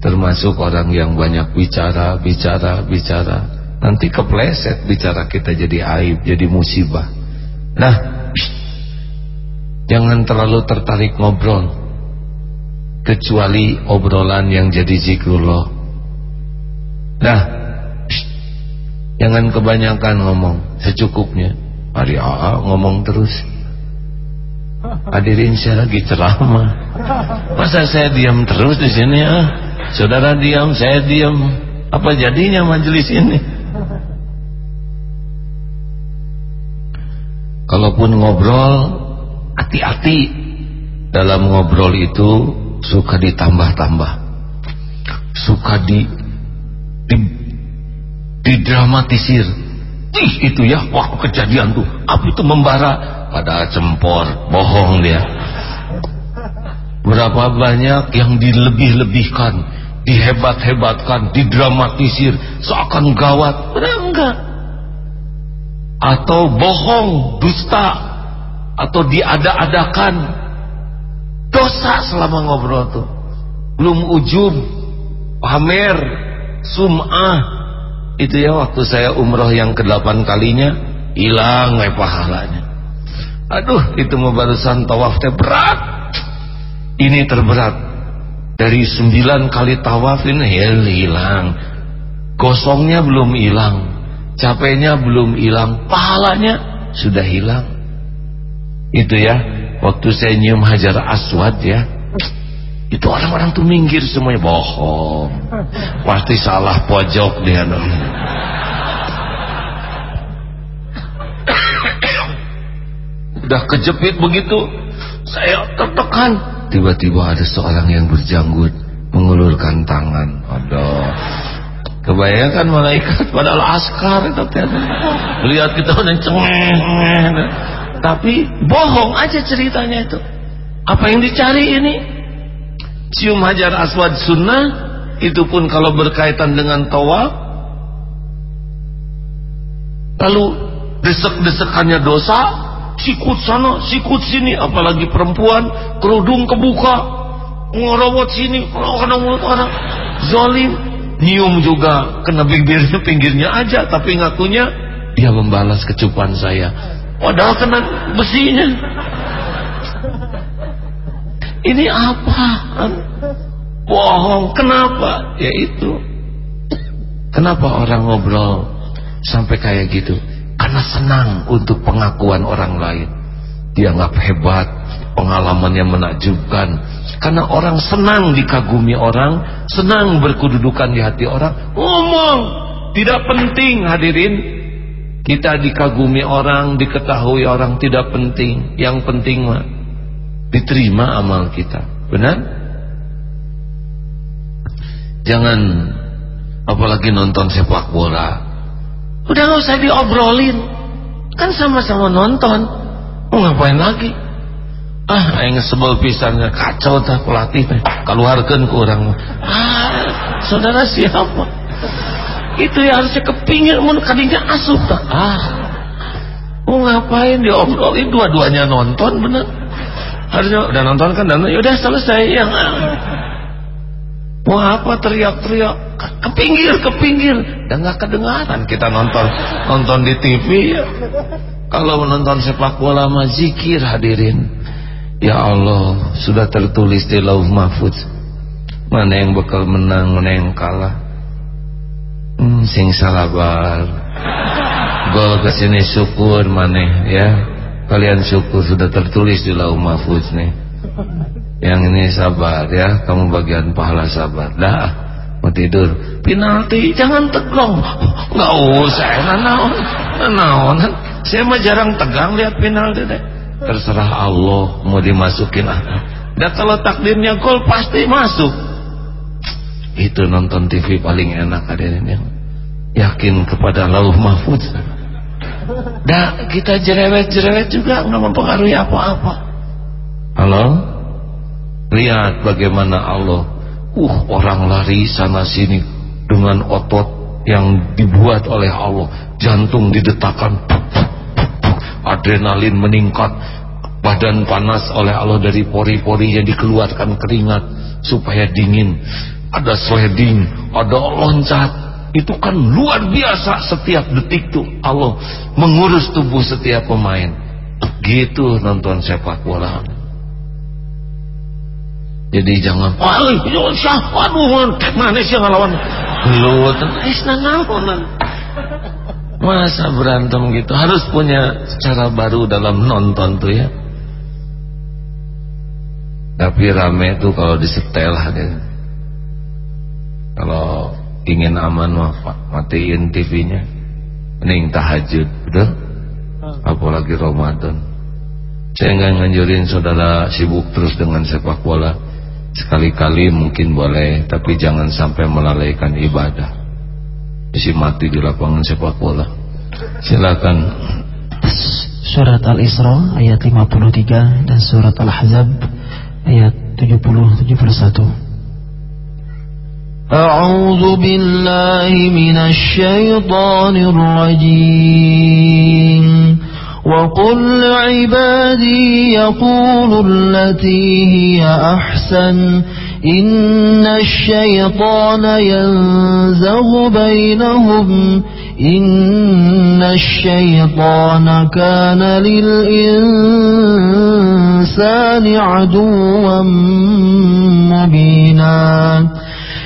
termasuk orang yang banyak bicara bicara bicara. Nanti kepleset bicara kita jadi aib jadi musibah. Nah jangan terlalu tertarik ngobrol. Kecuali obrolan yang jadi zikrullah nah jangan kebanyakan ngomong secukupnya hari AA ngomong terus Hadirin saya lagi ceramah. Masa saya diam terus di sini ah? Saudara diam, saya diam. Apa jadinya majelis ini? Kalaupun ngobrol, hati-hati dalam ngobrol itu suka ditambah-tambah, suka di, di didramatisir. Ih itu ya waktu kejadian tuh, api itu membara? Pada cempor bohong dia. Berapa banyak yang dilebih-lebihkan dihebat-hebatkan didramatisir seakan gawat. Padahal enggak. Atau bohong dusta atau diada-adakan. Dosa selama ngobrol tuh. Belum ujub pamer sum'ah itu ya waktu saya umroh yang ke-8 kalinya hilang pahalanya Aduh, itu mau barusan tawaf berat. Ini terberat. Dari sembilan kali tawaf ini hilang. Kosongnya belum hilang. Capeknya belum hilang. Pahalanya sudah hilang. Itu ya. Waktu saya nyium hajar aswad ya. Itu orang-orang tuh minggir semuanya. Bohong. Pasti salah pojok dia. udah kejepit begitu saya tertekan tiba-tiba ada seorang yang berjanggut mengulurkan tangan aduh kebayangkan malaikat padahal askar lihat kita udah cengeng tapi bohong aja ceritanya itu apa yang dicari ini cium hajar aswad sunnah itu pun kalau berkaitan dengan tawaf lalu desek-desekannya dosa sikut sana, sikut sini, apalagi perempuan, kerudung kebuka, ngerawat sini, kena orang, zolim, nyium juga, kena bibirnya [LAUGHS] pinggirnya aja, tapi ngakunya dia membalas kecupan saya, padahal kena besinya. Ini apa? Bohong, kenapa? Ya itu. Kenapa orang ngobrol sampai kayak gitu? karena senang untuk pengakuan orang lain dianggap hebat pengalamannya menakjubkan karena orang senang dikagumi orang senang berkedudukan di hati orang ngomong tidak penting hadirin kita dikagumi orang diketahui orang tidak penting yang penting mah diterima amal kita benar jangan apalagi nonton sepak bola Udah gak usah diobrolin. Kan sama-sama nonton. Mau ngapain lagi? Ah, yang sebel pisannya kacau tak pelatih. Keluarkan ke orang. Ah, saudara siapa? Itu ya harusnya kepingin mun kadinya asup tak. Ah. Mau ngapain diobrolin dua-duanya nonton bener. Harusnya udah nonton kan dan ya udah selesai yang Mau apa teriak-teriak? Ke pinggir, ke pinggir. Dan nggak kedengaran kita nonton nonton di TV ya. Kalau menonton sepak bola mah zikir hadirin. Ya Allah, sudah tertulis di lauh mahfuz. mana yang bakal menang mana yang kalah hmm, sing salabar gol ke sini syukur mana ya kalian syukur sudah tertulis di lau mahfuz nih. Yang ini sabar ya kamu bagian pahala sabar. Dah mau tidur. Penalti jangan tegang. Nggak usah nanaon nanaon saya mah jarang tegang lihat penalti deh. Terserah Allah mau dimasukin apa. Dan kalau takdirnya gol pasti masuk. Itu nonton TV paling enak yang yakin kepada lauh mahfud dah kita jerewet-jerewet juga nggak mempengaruhi apa-apa. Halo? Lihat bagaimana Allah uh orang lari sana sini dengan otot yang dibuat oleh Allah. Jantung didetakkan adrenalin meningkat. Badan panas oleh Allah dari pori-pori yang dikeluarkan keringat supaya dingin. Ada sliding ada loncat itu kan luar biasa. Setiap detik tuh Allah mengurus tubuh setiap pemain. Gitu nonton sepak bola. Jadi jangan aduh aduh mana sih ngelawan? Nanaonan masa berantem gitu? Harus punya cara baru dalam nonton tuh ya. Tapi rame tuh kalau disetel kalau ingin aman mah matiin TV-nya mending tahajud betul? Apalagi Ramadan. Saya nggak nganjurin saudara sibuk terus dengan sepak bola. Sekali-kali mungkin boleh tapi jangan sampai melalaikan ibadah. Isi mati di lapangan sepak bola. Silakan. Surat Al-Isra ayat 53 dan surat Al-Ahzab ayat 70 71 أعوذ بالله من الشيطان الرجيم. وقل لعبادي يقولوا التي هي أحسن. إن الشيطان ينزغ بينهم. إن الشيطان كان للإنسان عدوا مبينا.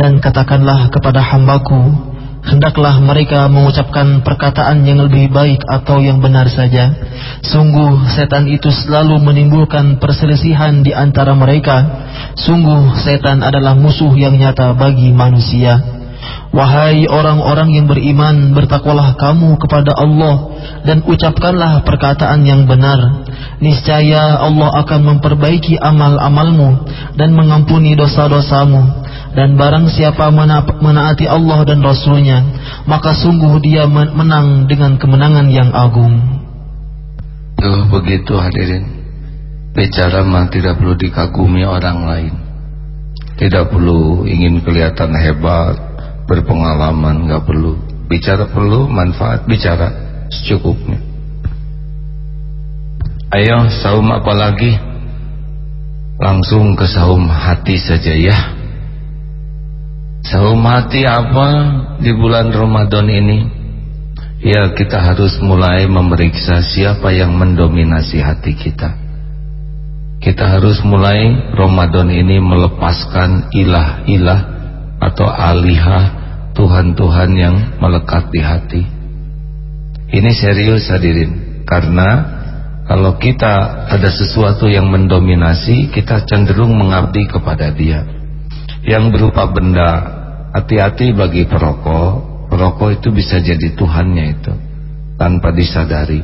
dan katakanlah kepada hambaku hendaklah mereka mengucapkan perkataan yang lebih baik atau yang benar saja. Sungguh setan itu selalu menimbulkan perselisihan di antara mereka. Sungguh setan adalah musuh yang nyata bagi manusia. Wahai orang-orang yang beriman, bertakwalah kamu kepada Allah dan ucapkanlah perkataan yang benar. Niscaya Allah akan memperbaiki amal-amalmu dan mengampuni dosa-dosamu. Dan barang siapa menaati Allah dan Rasulnya, maka sungguh dia menang dengan kemenangan yang agung. Tuh begitu hadirin. Bicara mah tidak perlu dikagumi orang lain. Tidak perlu ingin kelihatan hebat berpengalaman nggak perlu bicara perlu manfaat bicara secukupnya ayo saum apa lagi? Langsung ke saum hati saja ya. Saum hati apa di bulan Ramadan ini? Ya kita harus mulai memeriksa siapa yang mendominasi hati kita. Kita harus mulai Ramadan ini melepaskan ilah-ilah atau alihah Tuhan-Tuhan yang melekat di hati. Ini serius hadirin karena kalau kita ada sesuatu yang mendominasi kita cenderung mengabdi kepada dia. Yang berupa benda hati-hati bagi perokok. Perokok itu bisa jadi Tuhannya itu tanpa disadari.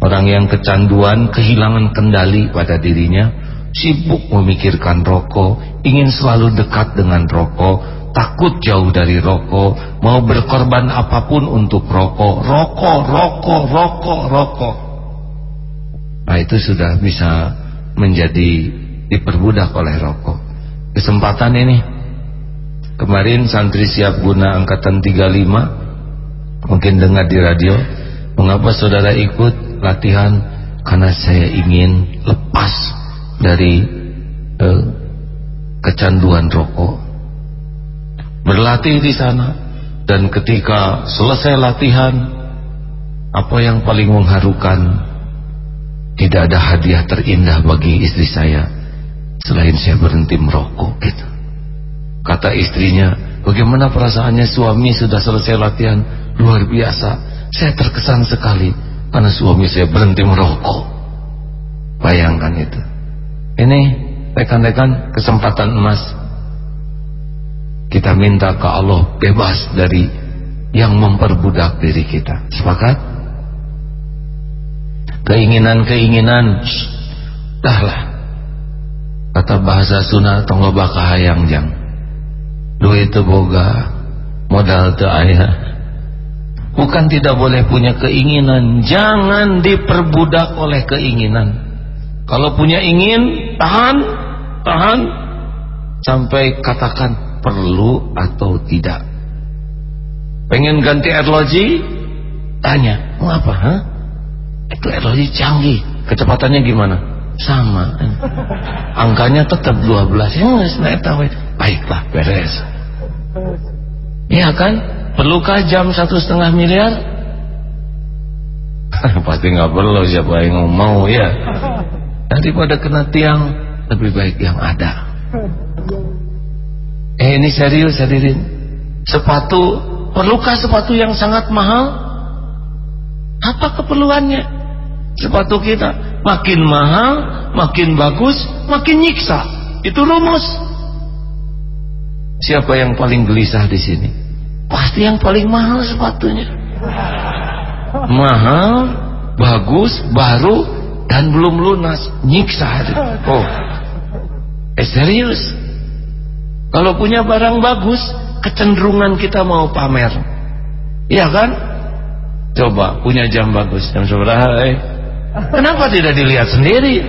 Orang yang kecanduan kehilangan kendali pada dirinya sibuk memikirkan rokok ingin selalu dekat dengan rokok takut jauh dari rokok, mau berkorban apa pun untuk rokok, rokok, rokok, rokok, rokok. Nah itu sudah bisa menjadi diperbudak oleh rokok. Kesempatan ini. Kemarin santri siap guna angkatan 35 mungkin dengar di radio mengapa saudara ikut latihan? Karena saya ingin lepas dari eh, kecanduan rokok. Berlatih di sana dan ketika selesai latihan apa yang paling mengharukan tidak ada hadiah terindah bagi istri saya selain saya berhenti merokok gitu. Kata istrinya bagaimana perasaannya suami sudah selesai latihan? Luar biasa. Saya terkesan sekali karena suami saya berhenti merokok. Bayangkan itu. Ini rekan-rekan kesempatan emas. Kita minta ke Allah bebas dari yang memperbudak diri kita. Sepakat keinginan-keinginan. Dahlah. Kata bahasa Sunda tonggo baka hayang jang. Duit boga modal itu ayah. Bukan tidak boleh punya keinginan. Jangan diperbudak oleh keinginan. Kalau punya ingin tahan tahan. Sampai katakan perlu atau tidak. Pengen ganti airlogi tanya apa ha? Itu teknologi canggih. Kecepatannya gimana? Sama. Angkanya tetap 12 ya nggak tahu. Baiklah beres. Iya kan? Perlukah jam satu setengah miliar? [LAUGHS] Pasti nggak perlu siapa yang mau ya. Daripada kena tiang lebih baik yang ada. Eh ini serius hadirin. Sepatu perlukah sepatu yang sangat mahal? Apa keperluannya sepatu kita makin mahal makin bagus makin nyiksa. Itu rumus. Siapa yang paling gelisah di sini? Pasti yang paling mahal sepatunya. Mahal bagus baru dan belum lunas. Nyiksa oh. Eh serius? Kalau punya barang bagus kecenderungan kita mau pamer. Iya kan? Coba punya jam bagus. Jam seberapa eh Kenapa tidak dilihat sendiri?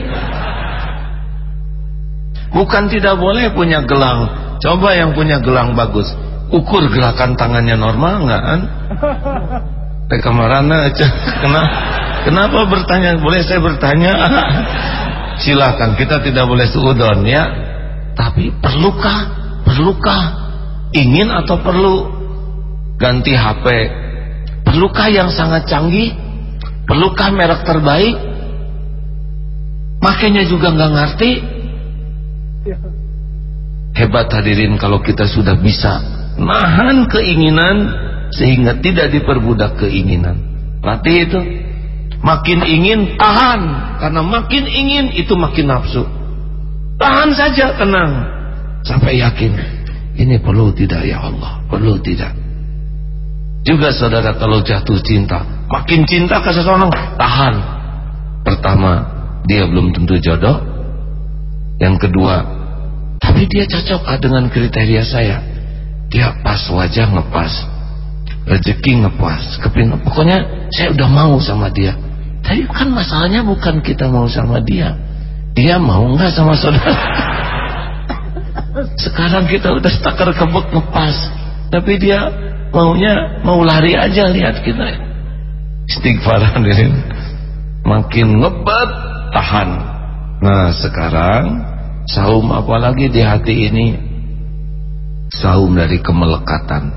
Bukan tidak boleh punya gelang. Coba yang punya gelang bagus. Ukur gerakan tangannya normal nggak kan? Kemarana kenapa, kenapa bertanya? Boleh saya bertanya? [LAUGHS] Silakan, kita tidak boleh suudon ya. Tapi perlukah? Perlukah? Ingin atau perlu ganti HP? Perlukah yang sangat canggih? Perlukah merek terbaik? Makanya juga nggak ngerti. Hebat hadirin kalau kita sudah bisa nahan keinginan sehingga tidak diperbudak keinginan. Latih itu. Makin ingin tahan karena makin ingin itu makin nafsu. Tahan saja tenang sampai yakin ini perlu tidak ya Allah, perlu tidak. Juga saudara kalau jatuh cinta makin cinta ke seseorang tahan. Pertama dia belum tentu jodoh. Yang kedua tapi dia cocok dengan kriteria saya. Dia pas wajah ngepas rezeki ngepas kepin pokoknya saya udah mau sama dia. Tapi kan masalahnya bukan kita mau sama dia. Dia mau nggak sama saudara? [LAUGHS] Sekarang kita udah stakar kebuk ngepas. Tapi dia maunya mau lari aja lihat kita istighfar hadirin makin ngebat tahan. Nah sekarang saum apalagi di hati ini? Saum dari kemelekatan.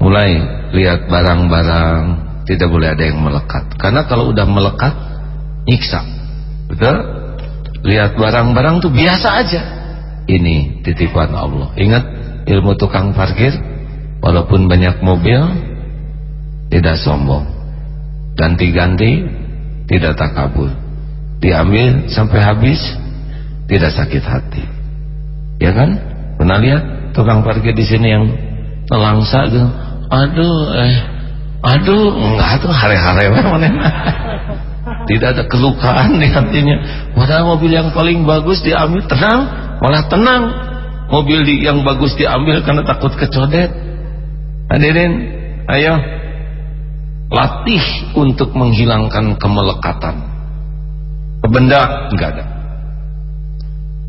Mulai lihat barang-barang tidak boleh ada yang melekat. Karena kalau udah melekat nyiksa. Betul? Lihat barang-barang tuh biasa aja. Ini titipan Allah. Ingat ilmu tukang parkir? Walaupun banyak mobil tidak sombong ganti-ganti tidak takabur. Diambil sampai habis tidak sakit hati. Ya kan? Pernah lihat tukang parkir di sini yang telangsa gitu? Aduh eh aduh enggak tuh hari-hari [LAUGHS] tidak ada kelukaan di hatinya. Padahal mobil yang paling bagus diambil tenang malah tenang. Mobil yang bagus diambil karena takut kecodet. Hadirin ayo latih untuk menghilangkan kemelekatan ke benda enggak ada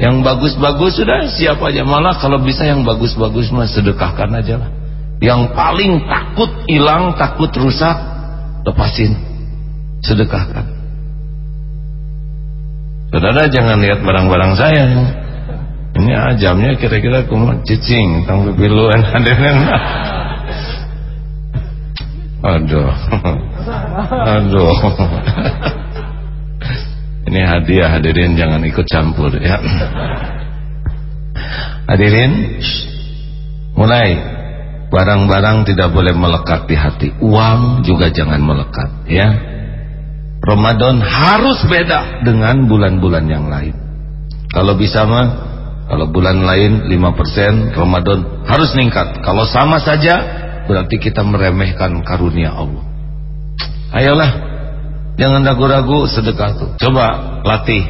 Yang bagus-bagus sudah siap aja malah kalau bisa yang bagus-bagus mah sedekahkan aja lah. Yang paling takut hilang, takut rusak, lepasin. Sedekahkan. Saudara jangan lihat barang-barang saya. Ini ajamnya kira-kira kumat cicing, tang pipiluan hadirin. Aduh. Aduh. Ini hadiah hadirin jangan ikut campur ya. Hadirin, mulai barang-barang tidak boleh melekat di hati. Uang juga jangan melekat ya. Ramadan harus beda dengan bulan-bulan yang lain. Kalau bisa mah kalau bulan lain 5%, Ramadan harus meningkat. Kalau sama saja berarti kita meremehkan karunia Allah. Ayolah, jangan ragu-ragu sedekah tuh. Coba latih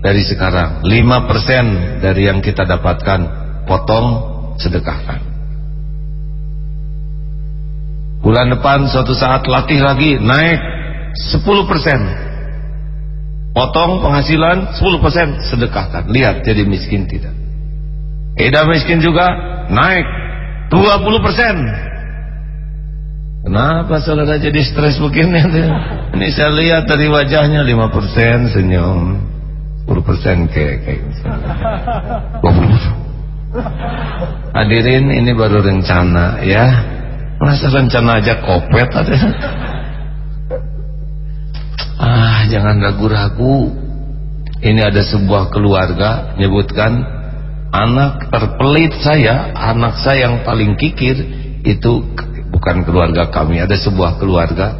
dari sekarang. 5% dari yang kita dapatkan potong sedekahkan. Bulan depan suatu saat latih lagi naik 10%. Potong penghasilan 10% sedekahkan. Lihat jadi miskin tidak. Eda miskin juga naik 20%. Kenapa saudara jadi stres begini? Ini saya lihat dari wajahnya 5% senyum, 10% kayak kayak Hadirin ini baru rencana ya. Masa rencana aja kopet ada. Ah, jangan ragu-ragu. Ini ada sebuah keluarga nyebutkan anak terpelit saya, anak saya yang paling kikir itu bukan keluarga kami ada sebuah keluarga.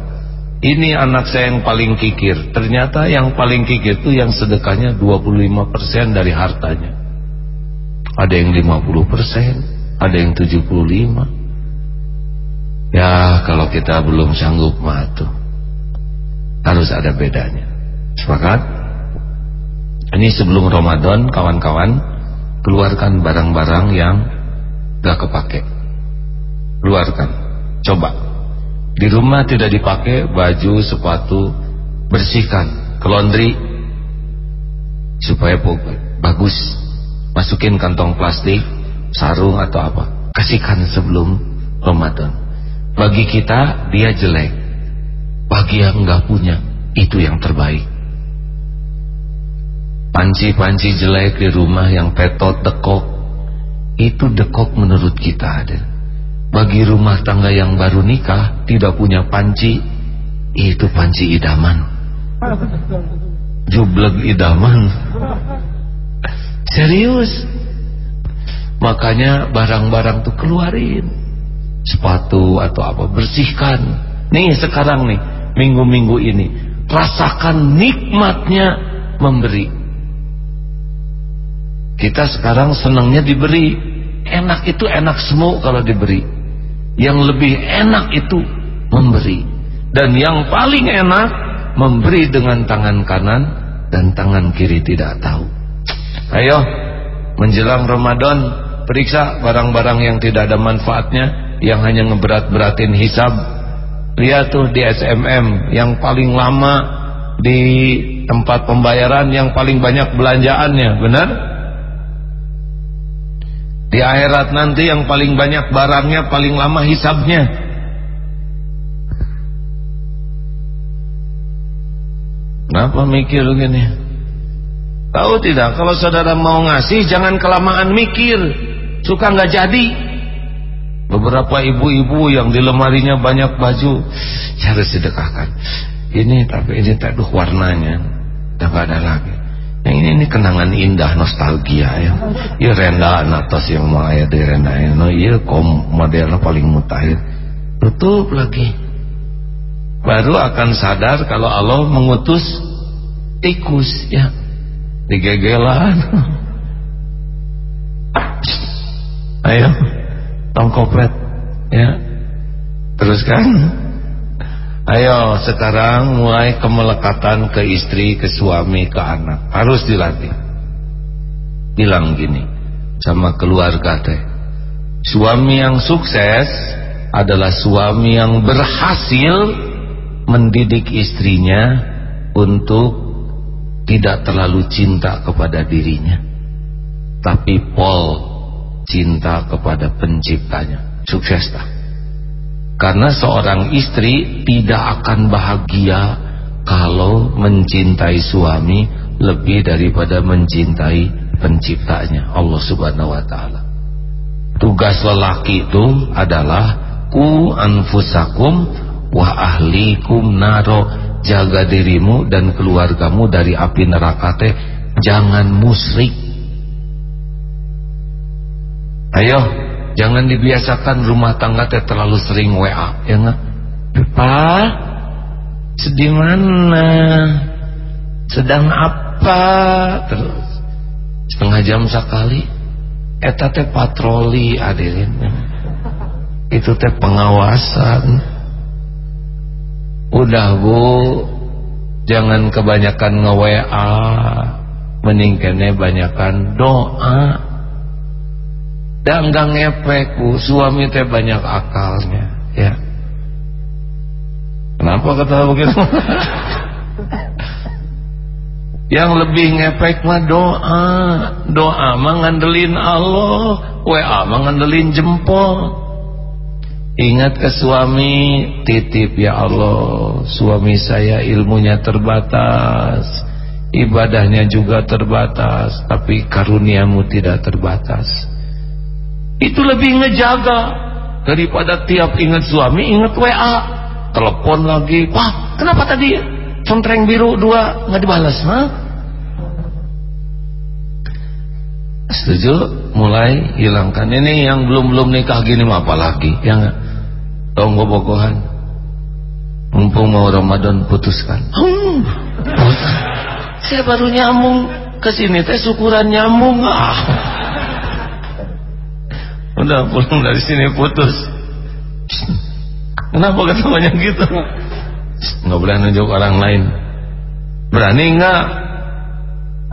Ini anak saya yang paling kikir. Ternyata yang paling kikir itu yang sedekahnya 25% dari hartanya. Ada yang 50% ada yang 75 ya kalau kita belum sanggup matu harus ada bedanya. Sepakat? Ini sebelum Ramadan kawan-kawan keluarkan barang-barang yang gak kepake. Keluarkan Coba. Di rumah tidak dipakai baju, sepatu Bersihkan Ke laundry Supaya bagus. Masukin kantong plastik Sarung atau apa. Kasihkan sebelum Ramadan. Bagi kita dia jelek. Bagi yang nggak punya Itu yang terbaik. Panci-panci jelek di rumah yang petot, dekok Itu dekok menurut kita ada bagi rumah tangga yang baru nikah Tidak punya panci Itu panci idaman. Jubleg idaman. Serius? Makanya barang-barang tuh keluarin. Sepatu atau apa Bersihkan. Nih sekarang nih Minggu-minggu ini Rasakan nikmatnya Memberi. Kita sekarang senangnya diberi. Enak itu enak semua kalau diberi yang lebih enak itu memberi. Dan yang paling enak memberi dengan tangan kanan dan tangan kiri tidak tahu. Ayo menjelang Ramadan periksa barang-barang yang tidak ada manfaatnya yang hanya ngeberat-beratin hisab. Lihat tuh di SMM yang paling lama di tempat pembayaran yang paling banyak belanjaannya benar? Di akhirat nanti yang paling banyak barangnya paling lama hisabnya. Kenapa mikir gini? Tahu tidak kalau saudara mau ngasih jangan kelamaan mikir. Suka nggak jadi. Beberapa ibu-ibu yang di lemarinya banyak baju cara sedekahkan. Ini tapi ini tak warnanya. Udah ada lagi. Yang ini ini kenangan indah nostalgia ya. Ya renda atas yang mau ayah di renda ya. No iya kom modelnya paling mutakhir. Tutup lagi. Baru akan sadar kalau Allah mengutus tikus ya. Digegelan. [LAUGHS] Ayo tongkopret ya. Teruskan. Ayo sekarang mulai kemelekatan ke istri, ke suami, ke anak. Harus dilatih. Bilang gini sama keluarga teh. Suami yang sukses adalah suami yang berhasil mendidik istrinya untuk tidak terlalu cinta kepada dirinya. tapi pol cinta kepada penciptanya sukses tak karena seorang istri tidak akan bahagia kalau mencintai suami lebih daripada mencintai penciptanya Allah subhanahu wa ta'ala. Tugas lelaki itu adalah ku anfusakum wa ahlikum naro. Jaga dirimu dan keluargamu dari api neraka teh jangan musrik ayo Jangan dibiasakan rumah tangga teh terlalu sering WA, ya enggak? Pak, sedih mana? Sedang apa? Terus setengah jam sekali. Eta teh patroli hadirin. Itu teh pengawasan. Udah bu, jangan kebanyakan nge-WA, mending kene banyakan doa dan gak ngepek bu. Suami teh banyak akalnya ya. Kenapa kata begitu [LAUGHS] yang lebih ngepek mah doa. Doa mah ngandelin Allah WA mah ngandelin jempol. Ingat ke suami titip ya Allah Suami saya ilmunya terbatas Ibadahnya juga terbatas Tapi karuniamu tidak terbatas itu lebih ngejaga. Daripada tiap ingat suami ingat WA telepon lagi. Wah kenapa tadi centreng biru dua nggak dibalas ha? setuju? Mulai hilangkan. Ini yang belum belum nikah gini mah apalagi yang tonggo bogohan mumpung mau Ramadan putuskan. Hmm, saya baru nyambung ke sini teh syukuran nyambung. Ah udah pulang dari sini putus. Kenapa ketemunya gitu? Nggak boleh nunjuk orang lain. Berani nggak? [LAUGHS]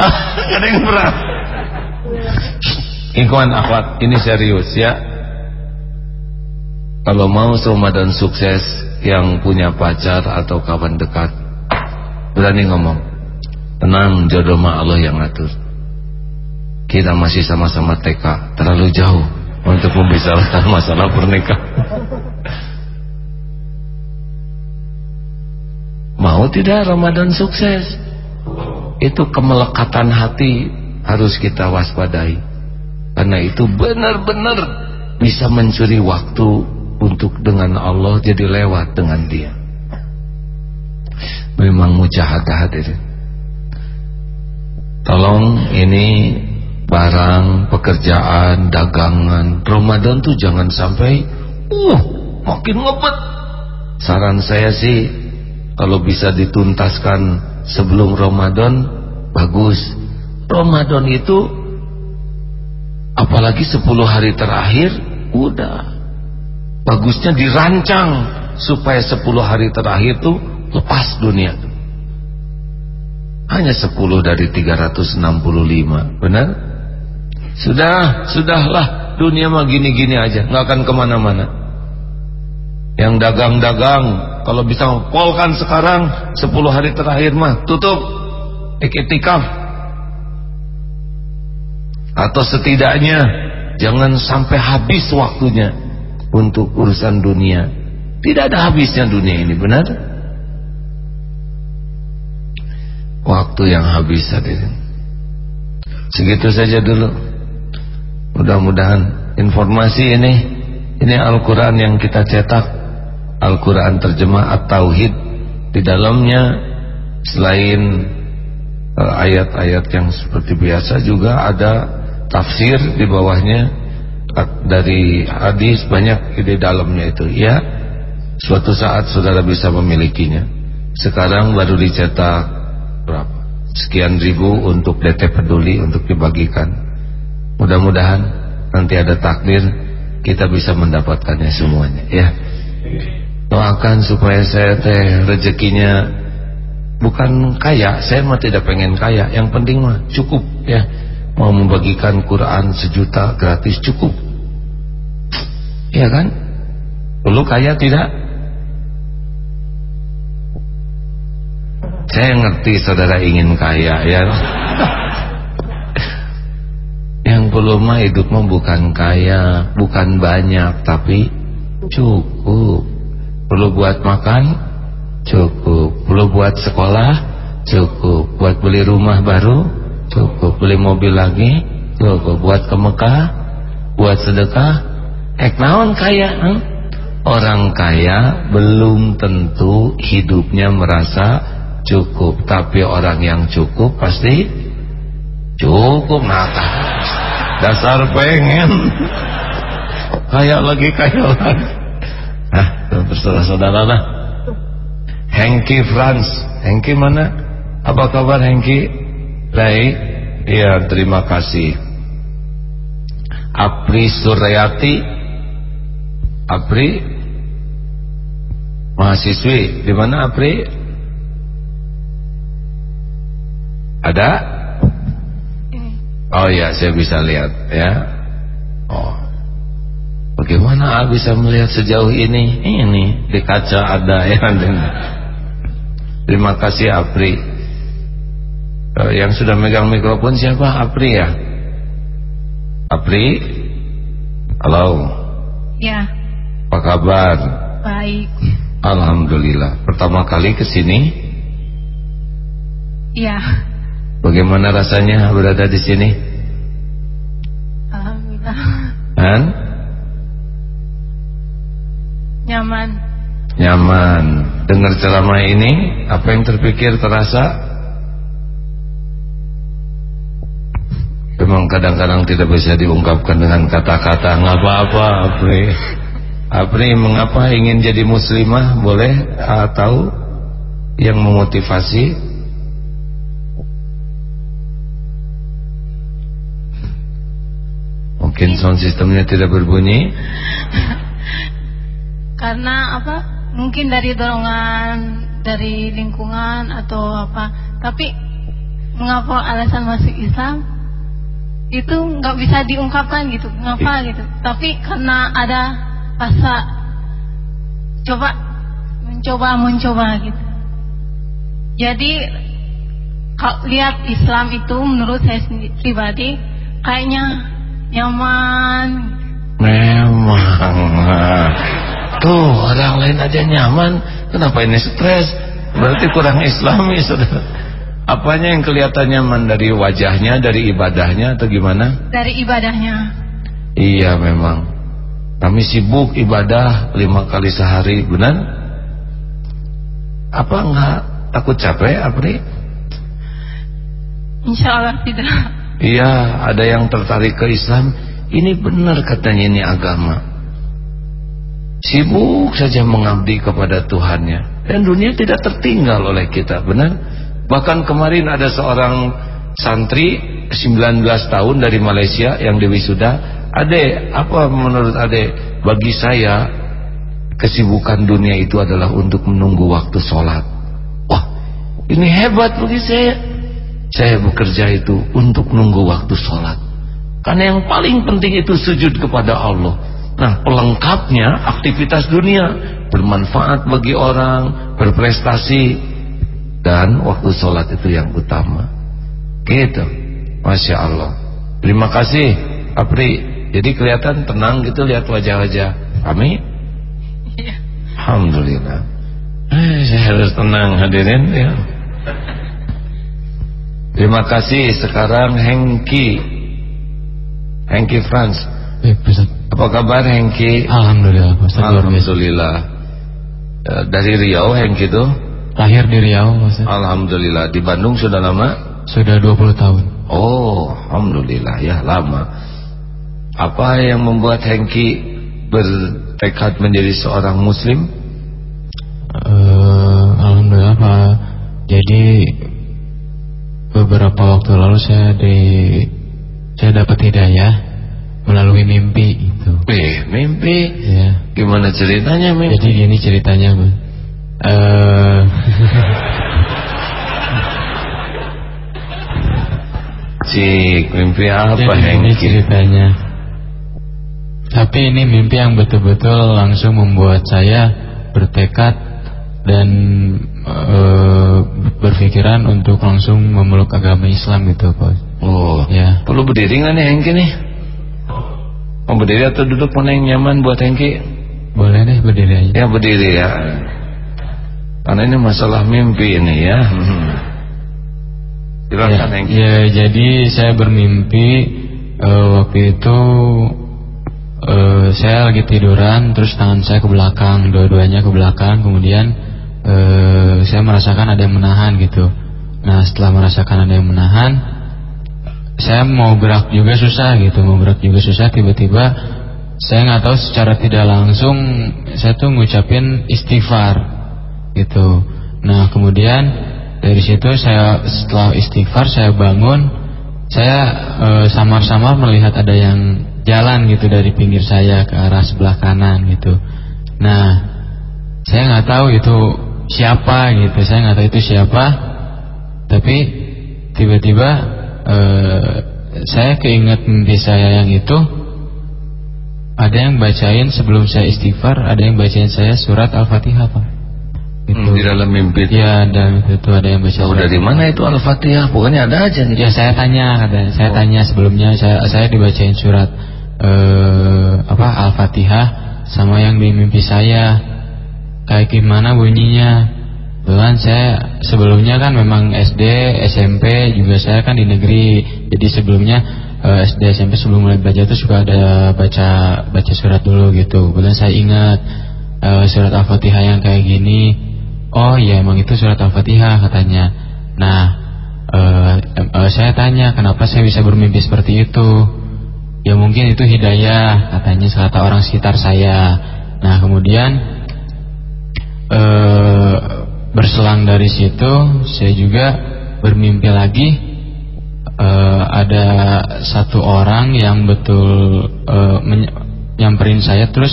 Ah ada yang berani. Ikhwan akhwat ini serius ya. Kalau mau Ramadan sukses yang punya pacar atau kawan dekat berani ngomong. Tenang jodoh mah Allah yang ngatur. Kita masih sama-sama TK terlalu jauh untuk membicarakan masalah pernikahan. Mau tidak Ramadan sukses? Itu kemelekatan hati harus kita waspadai. Karena itu benar-benar bisa mencuri waktu untuk dengan Allah jadi lewat dengan dia. Memang mujahadah hadirin. Tolong ini barang, pekerjaan, dagangan. Ramadan tuh jangan sampai uh makin ngebet. Saran saya sih kalau bisa dituntaskan sebelum Ramadan bagus. Ramadan itu apalagi 10 hari terakhir udah bagusnya dirancang supaya 10 hari terakhir tuh lepas dunia hanya 10 dari 365 benar? Sudah, sudahlah dunia mah gini-gini aja, nggak akan ke mana-mana. Yang dagang-dagang, kalau bisa polkan sekarang 10 hari terakhir mah tutup iktikaf. Atau setidaknya jangan sampai habis waktunya untuk urusan dunia. Tidak ada habisnya dunia ini, benar? Waktu yang habis hadirin. Segitu saja dulu. Mudah-mudahan informasi ini ini Al-Qur'an yang kita cetak, Al-Qur'an terjemah At-Tauhid di dalamnya selain eh, ayat-ayat yang seperti biasa juga ada tafsir di bawahnya dari hadis banyak di dalamnya itu. Ya suatu saat saudara bisa memilikinya. Sekarang baru dicetak berapa? Sekian ribu untuk DT peduli untuk dibagikan Mudah-mudahan nanti ada takdir kita bisa mendapatkannya semuanya ya. Doakan supaya saya teh rezekinya bukan kaya, saya mah tidak pengen kaya, yang penting mah cukup ya. Mau membagikan Quran sejuta gratis cukup. Iya kan? Dulu kaya tidak? Saya ngerti saudara ingin kaya ya. [LAUGHS] perlu mah hidup mah bukan kaya, bukan banyak, tapi cukup. Perlu buat makan, cukup. Perlu buat sekolah, cukup. Buat beli rumah baru, cukup. Beli mobil lagi, cukup. Buat ke Mekah, buat sedekah, ek naon kaya, hmm? Orang kaya belum tentu hidupnya merasa cukup, tapi orang yang cukup pasti cukup ngakak dasar pengen. Kayak lagi kayak lagi. Nah bersaudara-saudara lah. Hengki Franz Hengki mana? Apa kabar Hengki? Baik. Iya terima kasih. Apri Suryati. Apri? Mahasiswi. Di mana Apri? Ada Oh iya saya bisa lihat ya. Oh. Bagaimana bisa melihat sejauh ini? Ini di kaca ada ya. [LAUGHS] Terima kasih Apri. Yang sudah megang mikrofon siapa? Apri ya? Apri? Halo. Ya. Apa kabar? Baik. Alhamdulillah. Pertama kali ke sini? Iya Bagaimana rasanya berada di sini? Alhamdulillah. Han? Nyaman. Nyaman. Dengar ceramah ini, apa yang terpikir terasa? Memang kadang-kadang tidak bisa diungkapkan dengan kata-kata. Nggak apa-apa, Apri. Apri, mengapa ingin jadi muslimah? Boleh tahu yang memotivasi? Mungkin sound sistemnya tidak berbunyi? Karena apa? Mungkin dari dorongan Dari lingkungan Atau apa. Tapi Mengapa alasan masuk Islam? Itu nggak bisa diungkapkan gitu Mengapa gitu. Tapi karena ada rasa Coba Mencoba mencoba gitu. Jadi Kalau lihat Islam itu Menurut saya sendiri, pribadi Kayaknya nyaman. Memang. Tuh orang lain aja nyaman. Kenapa ini stres? Berarti kurang islami saudara. Apanya yang kelihatan nyaman? Dari wajahnya dari ibadahnya atau gimana? Dari ibadahnya. Iya memang. Kami sibuk ibadah lima kali sehari benar? Apa enggak takut capek Apri Insya Allah tidak Iya, ada yang tertarik ke Islam. Ini benar katanya ini agama. Sibuk saja mengabdi kepada Tuhannya. Dan dunia tidak tertinggal oleh kita, benar? Bahkan kemarin ada seorang santri 19 tahun dari Malaysia yang Dewi sudah. Ade, apa menurut Ade? Bagi saya, kesibukan dunia itu adalah untuk menunggu waktu sholat. Wah, ini hebat bagi saya saya bekerja itu untuk menunggu waktu sholat. Karena yang paling penting itu sujud kepada Allah. Nah pelengkapnya aktivitas dunia. Bermanfaat bagi orang berprestasi. Dan waktu sholat itu yang utama. Gitu. Masya Allah. Terima kasih Apri. Jadi kelihatan tenang gitu lihat wajah-wajah. Kami iya. Alhamdulillah. Eh, saya harus tenang hadirin ya Terima kasih. Sekarang Hengki. Hengki Franz. Ya, Apa kabar Hengki? Alhamdulillah Pak Alhamdulillah. Ya, Dari Riau Hengki itu? Lahir di Riau Pak Alhamdulillah. Di Bandung sudah lama? Sudah 20 tahun. Oh Alhamdulillah. Ya lama. Apa yang membuat Hengki Bertekad menjadi seorang muslim? Uh, Alhamdulillah Pak. Jadi beberapa waktu lalu saya di saya dapat hidayah melalui mimpi itu. Eh, mimpi? Ya. Gimana ceritanya mimpi? Jadi gini ceritanya, Bang. Uh, Cik, mimpi apa Jadi ini ceritanya. Tapi ini mimpi yang betul-betul langsung membuat saya bertekad dan e, berpikiran untuk langsung memeluk agama Islam gitu Pak. Oh Ya. perlu berdiri nggak nih Hengki nih? Mau berdiri atau duduk mana yang nyaman buat Hengki? Boleh deh berdiri aja. Ya berdiri ya. Karena ini masalah mimpi ini ya. Hmm. Silakan ya, Hengki. ya, jadi saya bermimpi eh, waktu itu eh, saya lagi tiduran, terus tangan saya ke belakang, dua-duanya ke belakang, kemudian eh, saya merasakan ada yang menahan gitu. Nah setelah merasakan ada yang menahan, saya mau gerak juga susah gitu, mau gerak juga susah, tiba-tiba saya nggak tahu secara tidak langsung saya tuh ngucapin istighfar gitu. Nah kemudian dari situ saya setelah istighfar saya bangun, saya eh, samar-samar melihat ada yang jalan gitu dari pinggir saya ke arah sebelah kanan gitu. Nah saya nggak tahu itu siapa gitu, saya nggak tahu itu siapa, tapi tiba-tiba eh, saya keinget mimpi saya yang itu ada yang bacain sebelum saya istighfar, ada yang bacain saya surat Al-Fatihah, Pak. Gitu. Hmm, di dalam mimpi itu. Ya, dan itu ada yang baca. Oh, dari mana itu Al-Fatihah? Pokoknya ada aja nih. Ya, saya tanya katanya. Saya Oh. tanya sebelumnya saya saya dibacain surat eh apa Al-Fatihah sama yang di mimpi saya. Kayak gimana bunyinya? Kebetulan saya sebelumnya kan memang SD, SMP juga saya kan di negeri. Jadi sebelumnya eh, SD, SMP sebelum mulai belajar itu suka ada baca baca surat dulu gitu. Kemudian saya ingat eh, surat Al-Fatihah yang kayak gini. Oh iya emang itu surat Al-Fatihah katanya. Nah, eh, saya tanya kenapa saya bisa bermimpi seperti itu? Ya mungkin itu hidayah katanya kata orang sekitar saya. Nah kemudian eh, berselang dari situ saya juga bermimpi lagi eh, ada satu orang yang betul menye- nyamperin saya terus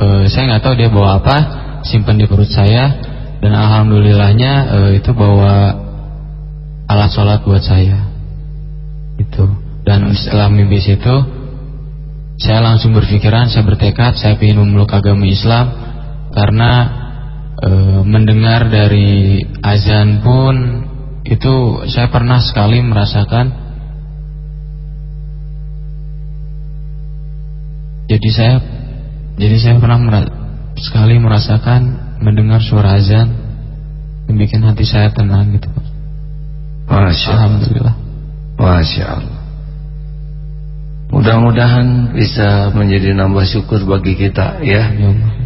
eh, saya nggak tahu dia bawa apa simpan di perut saya dan alhamdulillahnya eh, itu bawa alat sholat buat saya. Itu. Dan setelah mimpi situ saya langsung berpikiran saya bertekad saya ingin memeluk agama Islam karena eh, mendengar dari azan pun itu saya pernah sekali merasakan jadi saya jadi saya pernah mera- sekali merasakan mendengar suara azan yang bikin hati saya tenang gitu Pak. Alhamdulillah Masya Allah. Mudah-mudahan bisa menjadi nambah syukur bagi kita ya.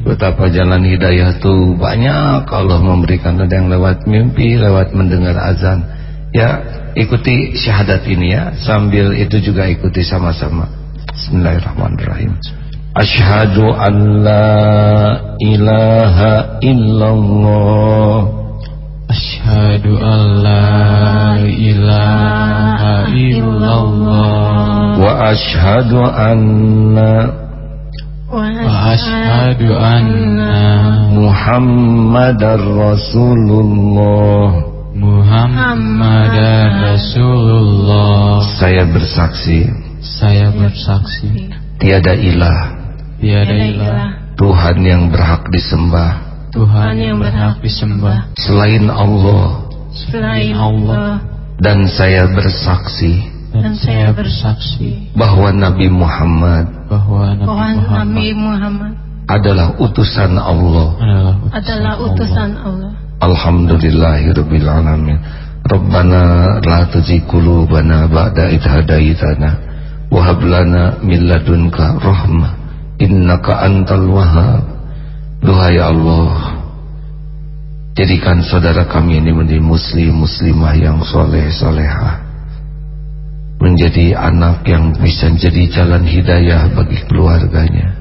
Betapa jalan hidayah itu banyak Allah memberikan ada yang lewat mimpi, lewat mendengar azan. Ya, ikuti syahadat ini ya. Sambil itu juga ikuti sama-sama. Bismillahirrahmanirrahim. Ashhadu an la ilaha illallah Asyhadu an la ilaha illallah. Wa ashhadu anna wa asyhadu anna Muhammadar Rasulullah. Muhammadar Rasulullah. Saya bersaksi. Saya bersaksi. Tiada ilah. Tiada ilah. Tuhan yang berhak disembah Tuhan yang berhak disembah. Selain Allah. Selain Allah. Dan saya bersaksi. Dan saya bersaksi. Bahwa Nabi Muhammad bahwa Nabi Muhammad Nabi Muhammad Adalah utusan Allah. Adalah utusan Allah. Alhamdulillahirrabbilalamin. Rabbana la tuzigh qulubana ba'da idh hadaitana wa hab lana min ladunka rahmah. Innaka antal wahhab Duhai Allah Jadikan saudara kami ini menjadi muslim muslimah yang soleh solehah Menjadi anak yang bisa jadi jalan hidayah bagi keluarganya.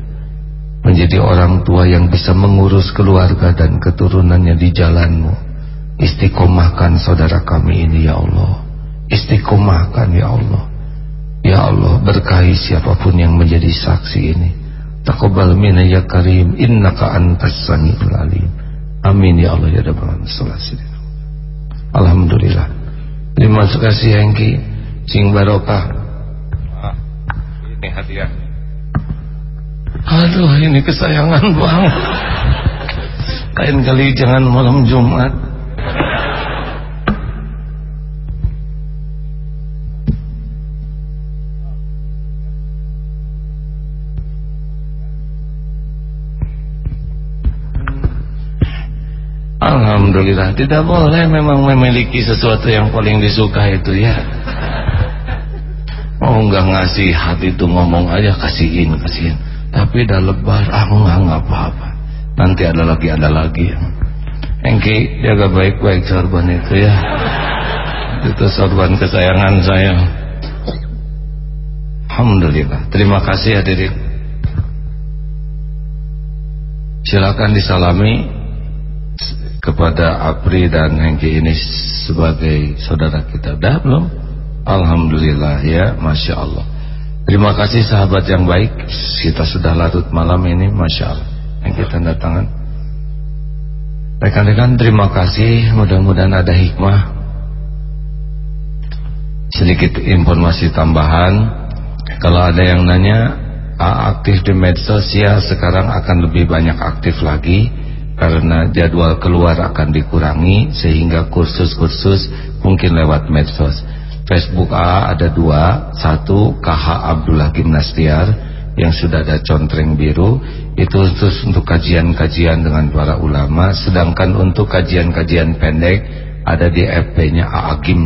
Menjadi orang tua yang bisa mengurus keluarga dan keturunannya di jalanmu. Istiqomahkan saudara kami ini ya Allah. Istiqomahkan ya Allah. Ya Allah berkahi siapa pun yang menjadi saksi ini Taqabbal minna ya karim Innaka antas sami'ul alim. Amin ya Allah ya Rabbal Alamin. Alhamdulillah. Terima kasih Hengki. Sing barokah. Ah, Ini hadiah. Aduh ini kesayangan banget. Lain kali jangan malam Jumat Alhamdulillah. Tidak boleh memang memiliki sesuatu yang paling disuka itu ya. Mau nggak ngasih hati itu ngomong aja kasihin kasihin. Tapi dah lebar ah nggak apa-apa. Nanti ada lagi ada lagi. Engki jaga baik-baik sorban itu ya. Itu sorban kesayangan saya. Alhamdulillah. Terima kasih hadirin. Silakan disalami kepada Apri dan Hengki ini sebagai saudara kita. Dah belum? Alhamdulillah ya Masya Allah. Terima kasih sahabat yang baik. Kita sudah larut malam ini Masya Allah. Yang kita tanda tangan. Rekan-rekan terima kasih. Mudah-mudahan ada hikmah. Sedikit informasi tambahan. Kalau ada yang nanya aktif di medsos ya sekarang akan lebih banyak aktif lagi karena jadwal keluar akan dikurangi sehingga kursus-kursus mungkin lewat medsos. Facebook A ada dua Satu KH Abdullah Gimnastiar Yang sudah ada contreng biru. Itu khusus untuk kajian-kajian dengan para ulama Sedangkan untuk kajian-kajian pendek Ada di FB-nya Aagim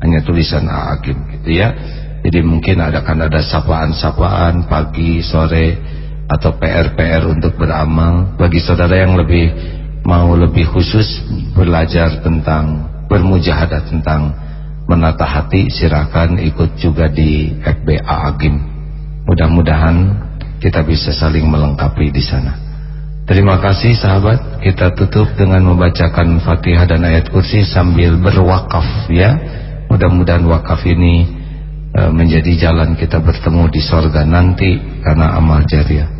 Hanya tulisan Aagim gitu ya. Jadi mungkin ada kan ada sapaan-sapaan Pagi, sore Atau PR-PR untuk beramal Bagi saudara yang lebih Mau lebih khusus Belajar tentang Bermujahadah tentang menata hati silakan ikut juga di FBA Agim. Mudah-mudahan kita bisa saling melengkapi di sana. Terima kasih sahabat. Kita tutup dengan membacakan fatihah dan ayat kursi sambil berwakaf ya. Mudah-mudahan wakaf ini e, menjadi jalan kita bertemu di sorga nanti karena amal jariah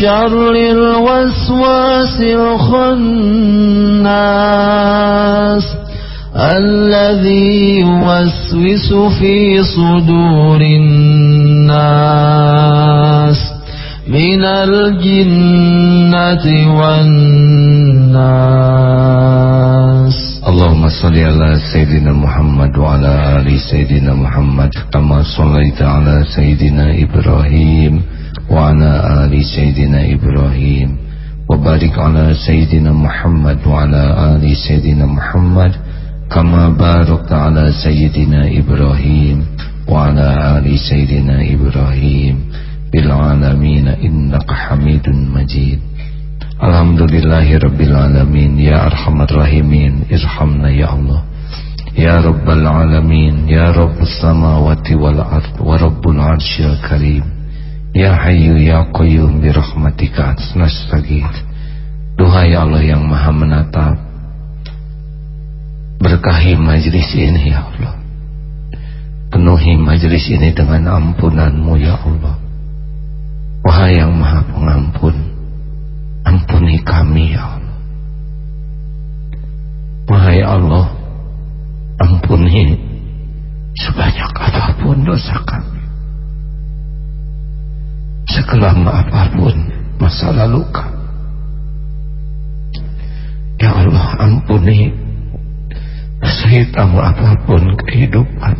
شر الوسواس الخناس الذي يوسوس في صدور الناس من الجنة والناس. اللهم صل على سيدنا محمد وعلى آل سيدنا محمد كما صليت على سيدنا إبراهيم وعلى آل سيدنا إبراهيم وبارك على سيدنا محمد وعلى آل سيدنا محمد كما باركت على سيدنا إبراهيم وعلى آل سيدنا إبراهيم بالعالمين إنك حميد مجيد. الحمد لله رب العالمين. يا أرحم الراحمين. ارحمنا يا الله. يا رب العالمين. يا رب السماوات والأرض ورب العرش الكريم. Ya Hayyu Ya Qayyum birahmatika nastaghith. Duhai Allah yang Maha menatap. Berkahi majlis ini ya Allah. Penuhi majlis ini dengan ampunanmu ya Allah. Wahai yang Maha Pengampun, ampuni kami ya Allah. Wahai Allah, ampuni sebanyak apa pun dosa kami sekelam apa pun masa lalu kami. Ya Allah ampuni sehitam apa pun kehidupan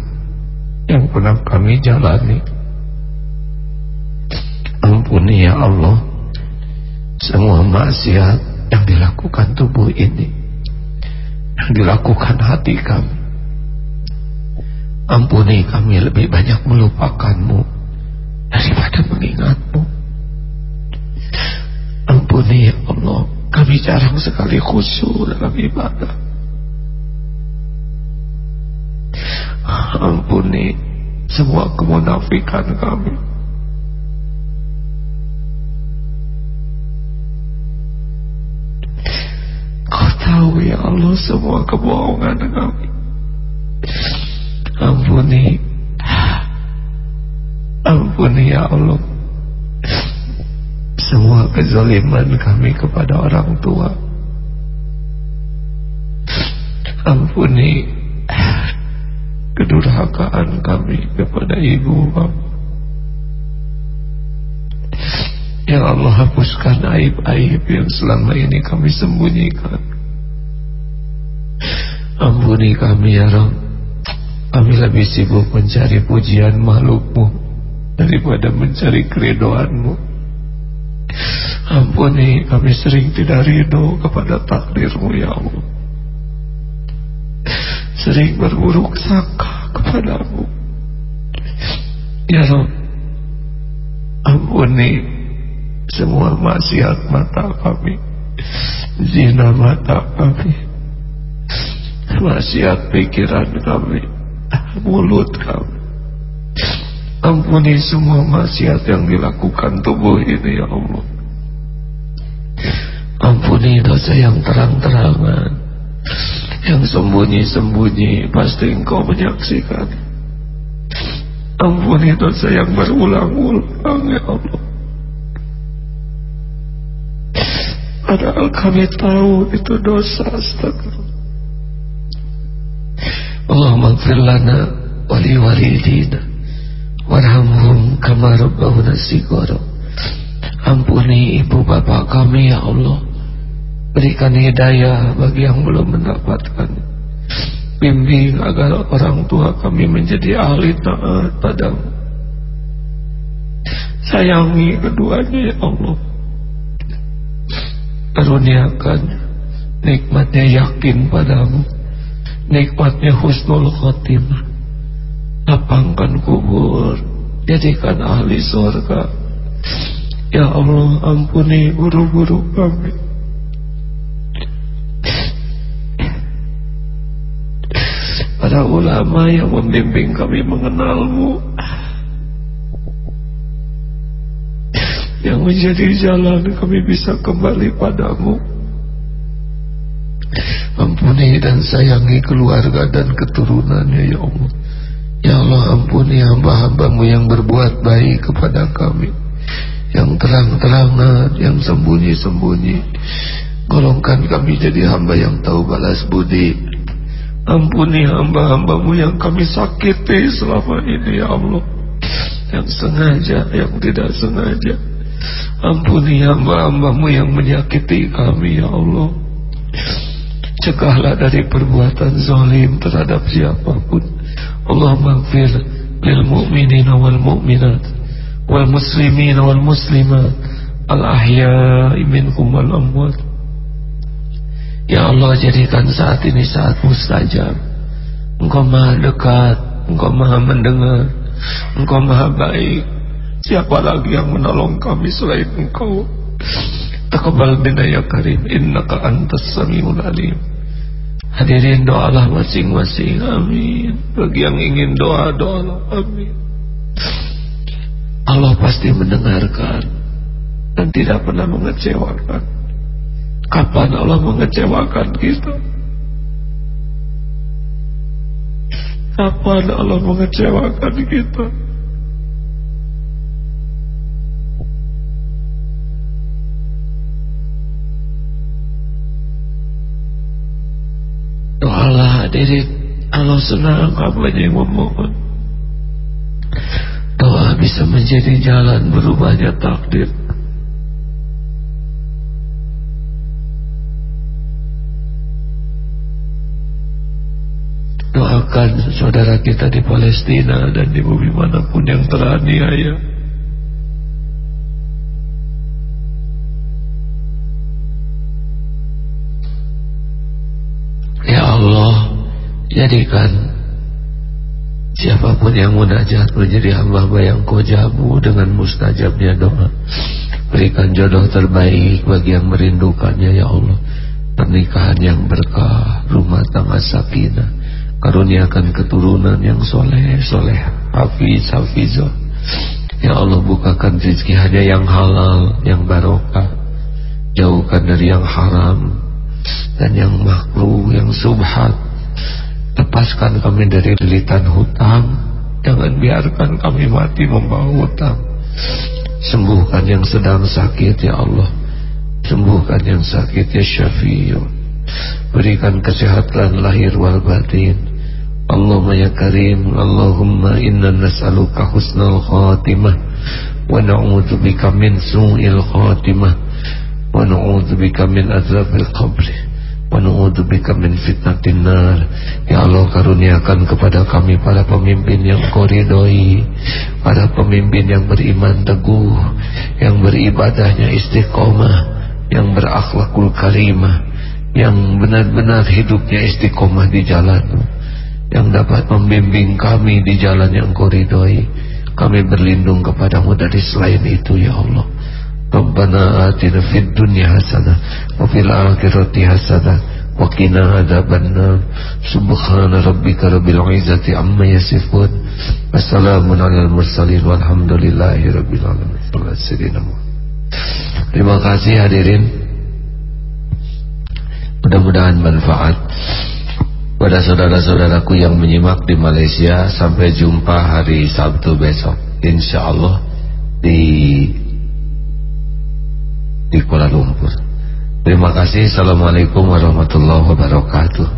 yang pernah kami jalani. Ampuni ya Allah semua maksiat yang dilakukan tubuh ini, yang dilakukan hati kami. Ampuni kami lebih banyak melupakanmu daripada mengingatmu. Ampuni ya Allah. Kami jarang sekali khusyuk dalam ibadah. Ampuni semua kemunafikan kami. Kau tahu ya Allah semua kebohongan kami. Ampuni Ampuni ya Allah. Semua kezaliman kami kepada orang tua. Ampuni Kedurhakaan kami kepada ibu bapak Ya Allah hapuskan aib-aib yang selama ini kami sembunyikan. Ampuni kami ya Rabb Kami lebih sibuk mencari pujian makhlukmu daripada mencari keridoanmu. Ampuni kami sering tidak ridho kepada takdirmu ya Allah. Sering berburuk sangka kepadamu. Ya Allah ampuni semua maksiat mata kami zina mata kami maksiat pikiran kami mulut kami Ampuni semua maksiat yang dilakukan tubuh ini ya Allah. Ampuni dosa yang terang-terangan. Yang sembunyi-sembunyi Pasti engkau menyaksikan. Ampuni dosa yang berulang-ulang ya Allah. Padahal kami tahu itu dosa astagfirullah. Allah maghfir lana wali walidina Warhamhum kama rabbahuna sigara Ampuni ibu bapak kami ya Allah. Berikan hidayah bagi yang belum mendapatkan. Bimbing agar orang tua kami menjadi ahli taat padamu. Sayangi keduanya ya Allah. Karuniakan nikmatnya yakin padamu. Nikmatnya husnul khotimah lapangkan kubur jadikan ahli surga ya Allah ampuni guru-guru kami. Para ulama yang membimbing kami mengenalmu. Yang menjadi jalan kami bisa kembali padamu. Ampuni dan sayangi keluarga dan keturunannya ya Allah ya Allah ampuni hamba-hambamu yang berbuat baik kepada kami. Yang terang-terangan yang sembunyi-sembunyi. Golongkan kami jadi hamba yang tahu balas budi. Ampuni hamba-hambamu yang kami sakiti selama ini ya Allah. Yang sengaja yang tidak sengaja. Ampuni hamba-hambamu yang menyakiti kami ya Allah. Cegahlah dari perbuatan zalim terhadap siapa pun Allah maghfir lil mu'minin wal mu'minat Wal muslimin wal muslimat Al Ya Allah jadikan saat ini saat mustajab. Engkau maha dekat Engkau maha mendengar Engkau maha baik. Siapa lagi yang menolong kami selain engkau? Takabal bina ya karim Innaka antas alim Hadirin doalah masing-masing. Amin. Bagi yang ingin doa doalah. Amin. Allah pasti mendengarkan Dan tidak pernah mengecewakan. Kapan Allah mengecewakan kita? Kapan Allah mengecewakan kita Hadirin Allah senang kamu yang memohon. Doa bisa menjadi jalan berubahnya takdir. Doakan saudara kita di Palestina dan di bumi mana pun yang teraniaya Jadikan siapa pun yang munajat menjadi hamba-hamba yang kau dengan mustajabnya doa. Berikan jodoh terbaik bagi yang merindukannya ya Allah. Pernikahan yang berkah, rumah tangga sakinah. Karuniakan keturunan yang soleh, soleh, hafiz, hafizah. Ya Allah bukakan rezeki hanya yang halal, yang barokah. Jauhkan dari yang haram dan yang makruh, yang subhat Lepaskan kami dari lilitan hutang Jangan biarkan kami mati membawa hutang Sembuhkan yang sedang sakit ya Allah. Sembuhkan yang sakit ya Syafi'un Berikan kesehatan lahir wal batin. Allahumma ya Karim Allahumma inna nas'aluka husnal khatimah. Wa na'udzubika min su'il khatimah. Wa na'udzubika min azabil qabri wa min fitnatin nar. Ya Allah karuniakan kepada kami para pemimpin yang kau ridhoi para pemimpin yang beriman teguh yang beribadahnya istiqomah yang berakhlakul karimah yang benar-benar hidupnya istiqomah di jalan yang dapat membimbing kami di jalan yang kau ridhoi. Kami berlindung kepadamu dari selain itu ya Allah Rabbana atina fid dunya hasanah wa fil akhirati hasanah wa qina adzabannar subhana rabbika rabbil izati amma yasifun wassalamun alal mursalin walhamdulillahi rabbil alamin terima kasih hadirin. Mudah-mudahan manfaat pada saudara-saudaraku yang menyimak di Malaysia sampai jumpa hari Sabtu besok insya Allah di di Kuala Lumpur. Terima kasih. Assalamualaikum warahmatullahi wabarakatuh.